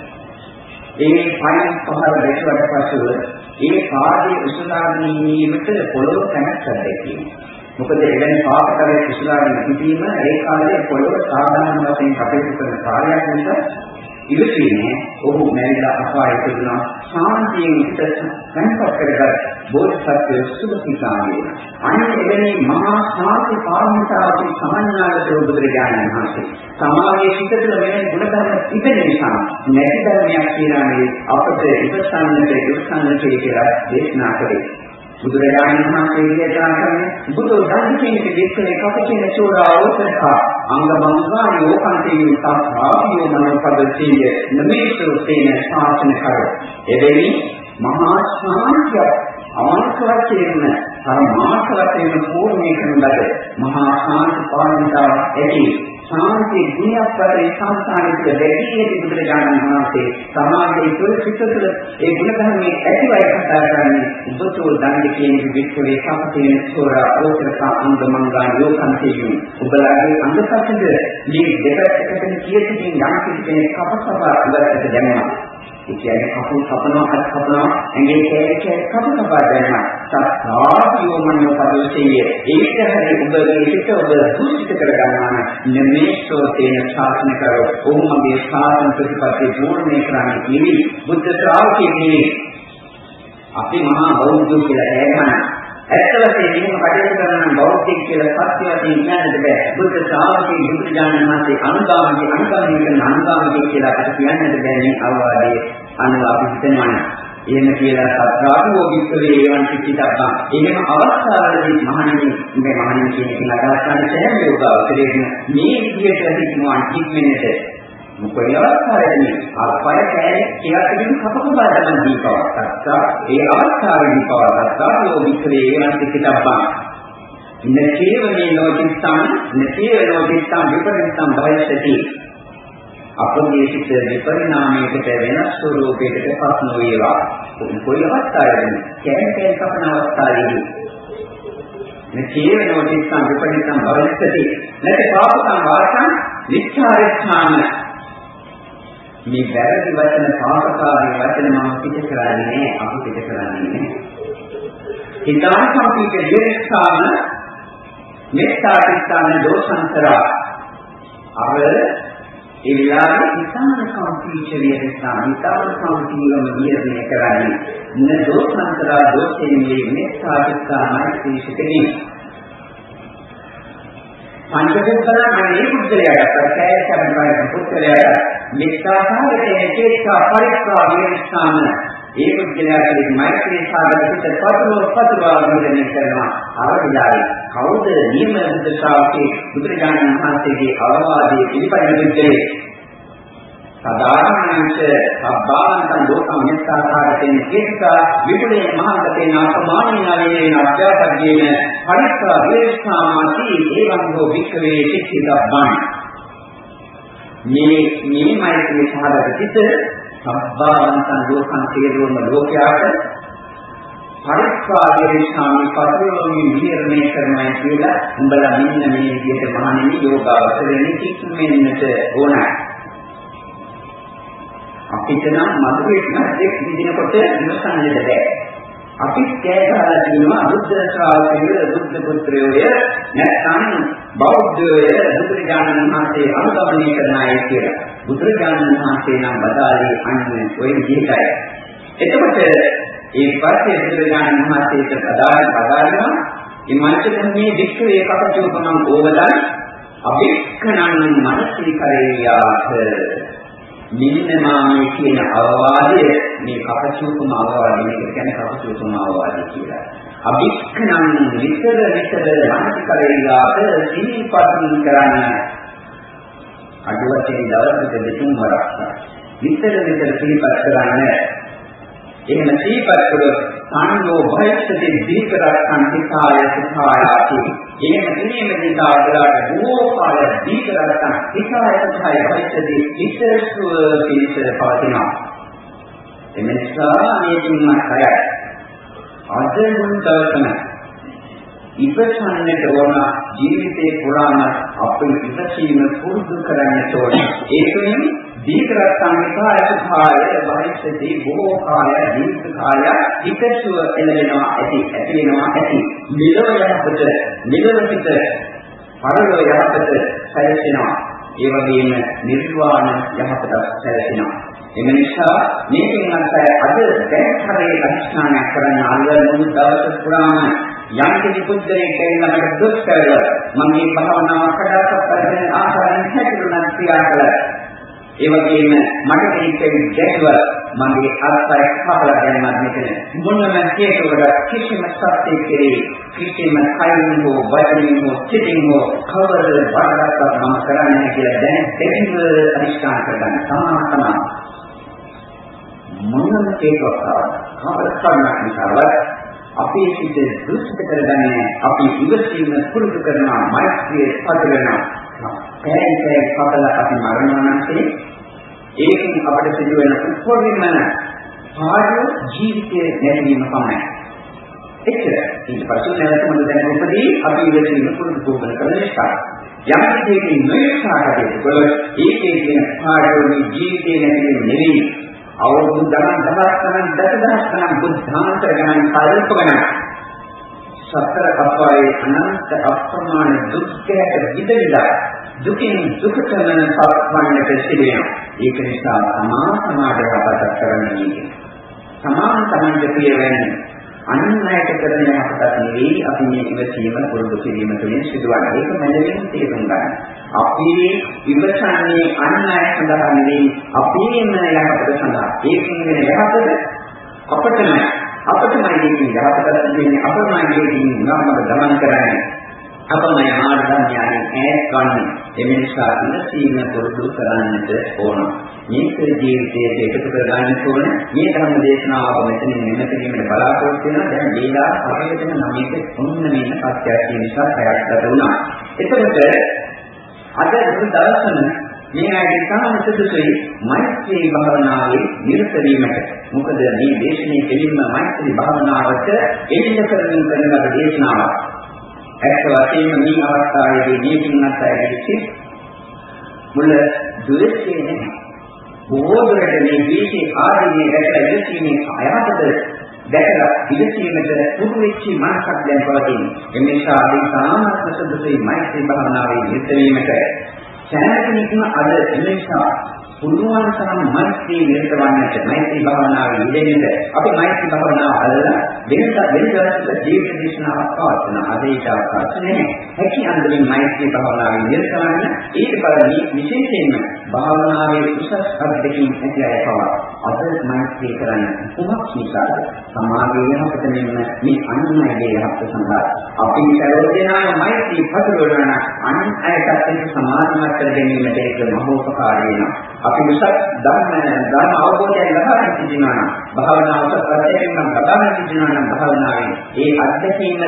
ඒ පයින් පහර දැක්වට පස්සෙ ඒ පාදයේ උසලාගෙන ඉන්නීමට පොළොව කැමැත්තක් දැකීම මොකද එවැනි පාපකරයේ කුසලාගෙන සිටීම ඒ කාලේ පොළොව සාධාරණ වශයෙන් කටයුතු කරන කාර්යයක් නිසා ඉවසීමේ ඔහු මැරිලා අපායට දුනා ශාන්තියෙන් පිට සංකප්ප කරගත් බෝධිසත්ව සුභිකාමයේ අන්න එවැනි මහා ශාන්ති පාරමිතාවකින් සමන්නාගත බුදුරජාණන් වහන්සේ. සමාගයේ සිට තුළ වෙන ගුණධර්ම තිබෙන නිසා නැති ධර්මයක් කියලානේ අපට ඉවසන්නට ඉවසන්නට කියලා දේශනා කළේ. බුදුරජාණන් වහන්සේ දේශනා කරන්නේ බුදු දන්තිකේ දෙක්කේ කපචින චෝරාවෝතක අංගබංගා යෝකන්තේ සාභාවියෝ මනෝපදතිය නමේසෝ තේන ශාසන කර එවැනි මහා ශාන්තිය අමන්තවත්යෙන් පරමාර්ථ වශයෙන් පූර්ණේ කරන ලද මහා ශාන්ති පාරමිතාවක් ඇති සාන්ති ගුණයක් පරිදි සංස්කාරික දෙකී ඇති බුදුරජාණන් වහන්සේ සමාජයේ තුල සිත තුළ ඒ ගුණ ධර්මයේ ඇතිවයි කතා කරන්නේ උපතෝ දණ්ඩ කියන විස්තරේ සම්පතේන සෝරා ඕතරක අංගමංගා යෝකන්තියු ඔබලාගේ අංගසත්ද මේ දෙකකට කීයකින් යම් කිසි කෙනෙක් කපසපා ඉවරට දැනෙනවා ඒ කියන්නේ කකුල් කපනවා අත් කපනවා ඇඟේ කෑලි කෑලි කප කපා දැනනවා සත්‍යාවියෝ මනෝ පදෝෂයේ ඒක හරි ඔබගේ හිත ඔබ දුෂ්ට කරගන්නවා නෙමේෂෝ තේන ශාසන කරෝ ඔහුමගේ ශාසන ප්‍රතිපත්තිය පූර්ණේ කරන්නේ නෙවෙයි බුද්ධ ශ්‍රාවකයෙක් නෙවෙයි අපි මහා බෞද්ධ කියලා කියනවා ඇත්ත වශයෙන්ම එහෙම කටයුතු කරන බෞද්ධයෙක් කියලා සත්‍ය වශයෙන් කියන්නට බෑ. බුද්ධ ශ්‍රාවකෙක් බුදු දානන් වහන්සේ අනුගාමී අනුගාමී කරන අනුගාමී කියලා අපිට කියන්නට බෑ මේ අවවාදයේ අනුව අපි හිතනවා. එහෙම කියලා සත්‍යාවෝ විස්තරේ එවන් පිටිටක් එහෙම අවස්ථාවලදී මහණෙනි මේ මහණෙනි කියන එක අදහස් ගන්න සෑම යෝගාවචරයේම මේ විදිහට හිතනවා කික්මෙන්නට මොකද අවස්ථාවේදී අත්පය කෑලේ කියලා තිබුණු කපකපා ගන්න දීපවක් අත්තා ඒ අවස්ථාවේදී පවත්තා යෝගිකලේ වෙනස් පිටප්පා නචේවනේ නොචිත්තං නචේව නොචිත්තං විපරිත්තං භයසති අපගේ සිත විපරිණාමයකට වෙනස් ස්වරූපයකට පත් නොවේවා කොයි අවස්ථාවේදී? කෑලේ කපන අවස්ථාවේදී. නචේව නොචිත්තං විපරිත්තං භයසති නැත්නම් පාපකම් වාසං විචාරිච්ඡාන මේ වැරදි වචන පාපකාරී වචන මම පිට කරන්නේ නෑ අපි පිට කරන්නේ නෑ. හිතාන කම්පිට දිරස්ථාන මෙත්තාටිස්ථාන දෝෂන්තරා අර ඒ විලාගේ හිතාන කම්පිට විරස්ථාන හිතාන කම්පිටම නිර්ණය කරන්නේ. න දෝෂන්තරා දෝෂයෙන් මෙත්තාටිස්ථානයි තීශකදී පංචකෝපල මේ පුද්ගලයාට ප්‍රත්‍යය කරනවා පුද්ගලයාට මිත්‍යාසහගතේ චේතසා පරික්ඛා විරස්ථාන ඒ පුද්ගලයාගේ මෛත්‍රී සාගත පිට පතුල පතුලා විරණය කරනවා අවදිලායි කවුද නියම බුද්ධ ශ්‍රාවකේ බුදුරජාණන් වහන්සේගේ අවවාදයේ පිළිපදින පුද්ගලයෙක් සදානංච සබ්බාන්තං ලෝකම් මෙත්තාකාරයෙන් කේතසා විපුලේ මහාගතේන අපමානින වේන අධ්‍යාපකයේන පරිත්‍ර වේස්ථාමාති ඒවං හෝ වික්කවේ සිද්ධබ්බං මේ මේ මෛත්‍රී සහගත සිත සබ්බාන්තං ලෝකම් සියලුම ලෝකයාට පරිත්‍යාගයේ ස්වාමී පරිවෝමි විහරණය කරනවා කියලා උඹලා මෙන්න මේ විදිහට මහණෙනි යෝගාවචරණි කික්මෙන්නට ඕනයි අපිට නම් මතුවෙච්ච එක් විදිනකොට ඉවසන්නද බැහැ. අපි කෑ ගහලා කියනවා බුද්ධ ශ්‍රාවකය බුද්ධ පුත්‍රයෝය නැත්නම් බෞද්ධය බුදුරජාණන් වහන්සේ අනුගමනය කරන අය කියලා. බුදුරජාණන් වහන්සේ නම් බදාලේ අන්නේ ඔය විදිහටයි. එතකොට ඒ පස්සේ බුදුරජාණන් වහන්සේට පදාන පදානවා ඉමන්තෙන් මේ වික්ෂේ කපටුකමං ඕවදන් අභික්ඛනන් මනසිකරේයාත කරේයාත මෙන්න මාමේ කියන අවවාදය මේ කපචූපම අවවාදය මේක කියන්නේ කපචූපම අවවාදය කියලා. අභික්ඛනං විතර විතර මානසිකරේලාට සීපත්න් කරන්න. අඩුවටේ දවසකට දෙතුන් වරක් විතර විතර සීපත් කරන්න. එහෙම සීපත් කළොත් සංඝෝ භයස්සති දීකරක්ඛන් තිකාය සුඛායාති එහෙම ඉනේම දිකාවලට බොහෝ කාල දීකරක්ඛන් තිකාය සුඛාය භයස්සති ඉස්සරසු පිළිස පවතිනවා. එමෙන්සා මේ තුන්ම කය අද මුල් දවසම ඉවසන්නට ඕන ජීවිතේ පුරාම අපේ ඉවසීම පුරුදු කරන්නට ඕන ඒකෙන් දීර්ඝකාලිකා අසුභාය භවිෂ්‍යති බොහෝ කාලය දීර්ඝ කාලය ඉකසුව එළවෙනවා ඇති ඇති වෙනවා ඇති. මෙලොව යහපත මෙලොව පිට පරලොව යහපත සැලසෙනවා ඒ වගේම නිර්වාණ යහපත සැලසෙනවා එම නිසා මේකෙන් අන්තය අද දැන් හරේ අධිෂ්ඨානයක් කරන්න අල්ලන මුළු දවස පුරාම යම් කිසි පුද්ගලයෙක් කියලා මට දුක් කරලා මම මේ භාවනාව කඩාකප්ප කරගෙන ආකාරයෙන් හැටිරුණා ක්‍රියා කළා. ඒ වගේම මට කෙනෙක් ගැටුව මගේ අත්පය කපලා දැම්මත් මෙතන. මොනම හේතුවකට කිසිම සත්‍යයක් කෙරේ කිසිම කයින් හෝ වචනින් හෝ සිතින් හෝ කවර වඩාත්මක් මම කරන්නේ කියලා දැන් දෙවිව අනිෂ්ඨාන කරගන්න සමාන තමයි. මොනම හේතුවක් කවර කරුණක් නිසාවත් අපේ සිත දුෂ්ට කරගන්නේ අපි ඉවසීම පුරුදු කරනවා මෛත්‍රිය පදවනවා පැය පැය කපලා අපි මරණවා නම් ඒකෙන් අපිට සිදු වෙන උපරිම පාඩු ජීවිතයේ නැතිවීම පමණයි. එච්චර. ඊට පස්සේ නැවත මොකද දැන් උපදී අපි ඉවසීම පුරුදු කරන කල නිසා. යම් දෙයකින් නොයසාකට ඒකේ තියෙන පාඩුවේ ජීවිතයේ නැතිවීම නෙවෙයි. අවුරුදු ගණන් දහස් ගණන් දසදහස් ගණන් බුද්ධාන්තර ගණන් කල්ප ගණන් සතර අපායේ අනන්ත අප්‍රමාණ දුක්ඛයට විදවිලා දුකින් දුකටම පත්වන්නට සිදුවෙනවා. ඒක නිසා තමා සමාඩ අපතක් කරන්නේ. සමාන තමන්ට ප්‍රිය වෙන්නේ අන්නයට කරන යහපතක් නෙවෙයි අපි මේ ඉවසීම පුරුදු කිරීම තුළින් සිදුවන්නේ. ඒක මැදෙන් තේරුම් ගන්න. අපි ඉවසන්නේ අන්නය සඳහා නෙවෙයි අපේම යහපත සඳහා. ඒකෙන් වෙන යහපත අපටම අපටමයි මේකේ යහපතක් දෙන්නේ අපමණයි මේකේ නමක ගමන් කරන්නේ. අපමණ මාර්ගඥානෙ ඈත් ගන්න. එමේ නිසා ඉවසීම පුරුදු කරන්නට ඕන. මේක ජීවිතයට එකතු කර ගන්න ඕන. මේ ධර්ම දේශනාව මෙතනින් මෙන්න කිරීමට බලාපොරොත්තු වෙනවා. දැන් ලීලා අපේටම නමයක ඔන්න මේක සත්‍යයක් නිසා පැයක් ගත වුණා. එතකොට අද දවසම මේ ආයේ සාම සුදුසුයි මෛත්‍රී භාවනාවේ නිරත වීමට. මොකද මේ දේශනේ දෙලින්ම මෛත්‍රී භාවනාවට එළිය කරමින් කරන දේශනාවක්. ඇත්ත වශයෙන්ම මේ අවස්ථාවේදී මේ පින්නත් ඇවිත් මුල දුරස්සේ නැහැ. බොහෝ දුරට මේ දීශේ ආදීනේ දැකලා ඉඳීමේ අයහපත දැකලා ඉඳීමට පුදු වෙච්ච මනසක් දැන් පවතින. එනිසා අපි සාමාන්‍ය සුදුසුයි මෛත්‍රී භාවනාවේ නිරත වීමට සෑම කෙනෙක්ම අද එනිසා පුළුවන් තරම් මෛත්‍රී නිරතවන්නට මෛත්‍රී භාවනාවේ යෙදෙන්නට අපි මෛත්‍රී භාවනාව අල්ලලා වෙනද වෙනදට ජීවිත දේශනාවක් පවත්වන අදේට අවකාශ නැහැ. හැකි අන්දමින් මෛත්‍රී භාවනාවේ නිරතවන්න ඊට බලන්නේ විශේෂයෙන්ම භාවනාවේ උසස් අධ්‍යක්ෂින් ඇති අය පවා අද මෛත්‍රී කරන්න කුමක් නිසාද? සමාගයේ යහපත මෙන්න මේ අනුන්ගේ යහපත සඳහා අපි සැලෝදෙනාම මෛත්‍රී පතුරවන අන් අයටත් ඒක සමානමත් කර ගැනීමට ඒක මහෝපකාරී වෙනවා. අපි උසස් ධර්ම ධර්ම අවබෝධයක් ලබා ගන්න සිටිනවා නම් භාවනාව උසස් ප්‍රත්‍යක්ෂයෙන් නම් ලබා ගන්න සිටිනවා නම් භාවනාවේ. ඒ අත්දැකීම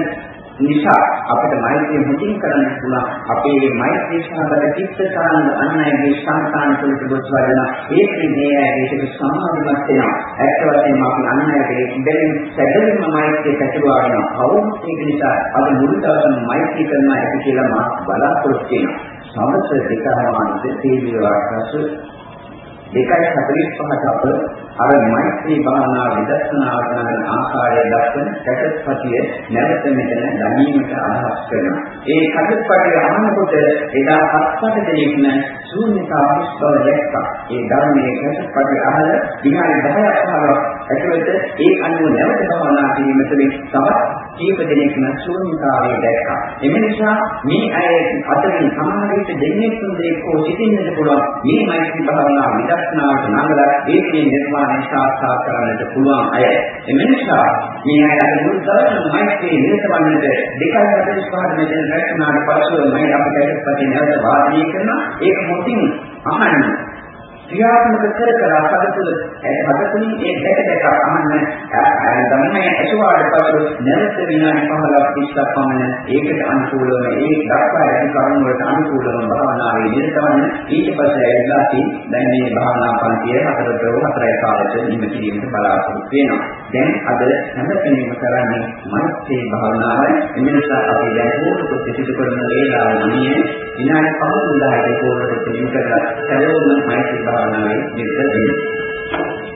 නිසා අපිට මෛත්‍රිය මුදින් කරන්න පුළුවන්. අපේ මේ මෛත්‍රී සහගත චිත්තසාරන අන්නයගේ සංකාන තුළට ගොස් වඩන ඒකේ මේ ඇයිට සමාධිමත් වෙනවා. ඇත්ත වශයෙන්ම අපි අන්නයගේ දෙලින් සැදෙන්න මෛත්‍රිය පැතිරවා වෙනවා. කවුරුත් ඒක නිසා අද මුළු දවසම මෛත්‍රී කරනවා ඇති කියලා මා බලාපොරොත්තු වෙනවා. සමස්ත දෙකමානසේ තේජෝ ආකාශ 2.45ට අප අර මෛත්‍රී භාවනා විදර්ශනා කරන ආකාරය දක්වන කටත්පතිය නැවත මෙතන දැනීමට අදහස් කරනවා. ඒ කටත්පතිය අහනකොට එදා හත්පත දෙනෙක්ම ශූන්‍යතාවස් බව දැක්කා. ඒ ධර්මයේ කටත්පතිය අහල විනාඩි 10ක් 15ක් ඇතුළත ඒ අනුව නැවත භාවනා කිරීම තුළින් තවත් කීප දෙනෙක්ම ශූන්‍යතාවය දැක්කා. එම නිසා මේ අය අතරින් සමහර විට දෙන්නේ තුන් දෙනෙක් හෝ සිටින්නට පුළුවන් මේ මෛත්‍රී භාවනා විදර්ශනාවට නඟලා ඒකේ නිර්මාණ නිර්වාණය සාක්ෂාත් කරගන්නට පුළුවන් අය. එම නිසා මේ අය අද මුල් දවසේ මෛත්‍රී නිරතවන්නට දෙකයි හතර පහට මෙතන රැස්නාට පසුව මම අපිට පැති නැවත වාදනය කරනවා ඒක මොටින් අහන්න. ක්‍රියාත්මක කර කර හදතුල හදතුලින් ඒ දැක දැක අහන්න ධර්මය ඇසුවාට පසු නැවත විනාඩි 15ක් 30ක් පමණ ඒකට අනුකූලව ඒ දක්වා ඇති කරුණු වලට අනුකූලව භාවනාවේ නිරතවන්න ඊට පස්සේ ඇවිල්ලා දැන් මේ භාවනා පන්තිය හතරට හතරයි කාලෙට නිම කිරීමට බලාපොරොත්තු වෙනවා. දැන් අද හැම කෙනෙක්ම කරන්නේ මෛත්‍රී භාවනාවයි. ඒ නිසා අපි දැන් පොතක සිදු කරන වේලාව නියේ විනාඩි 15 10ක පොතක පිළිම කරලා සැලවුම මෛත්‍රී භාවනාවේ නිරත වෙනවා.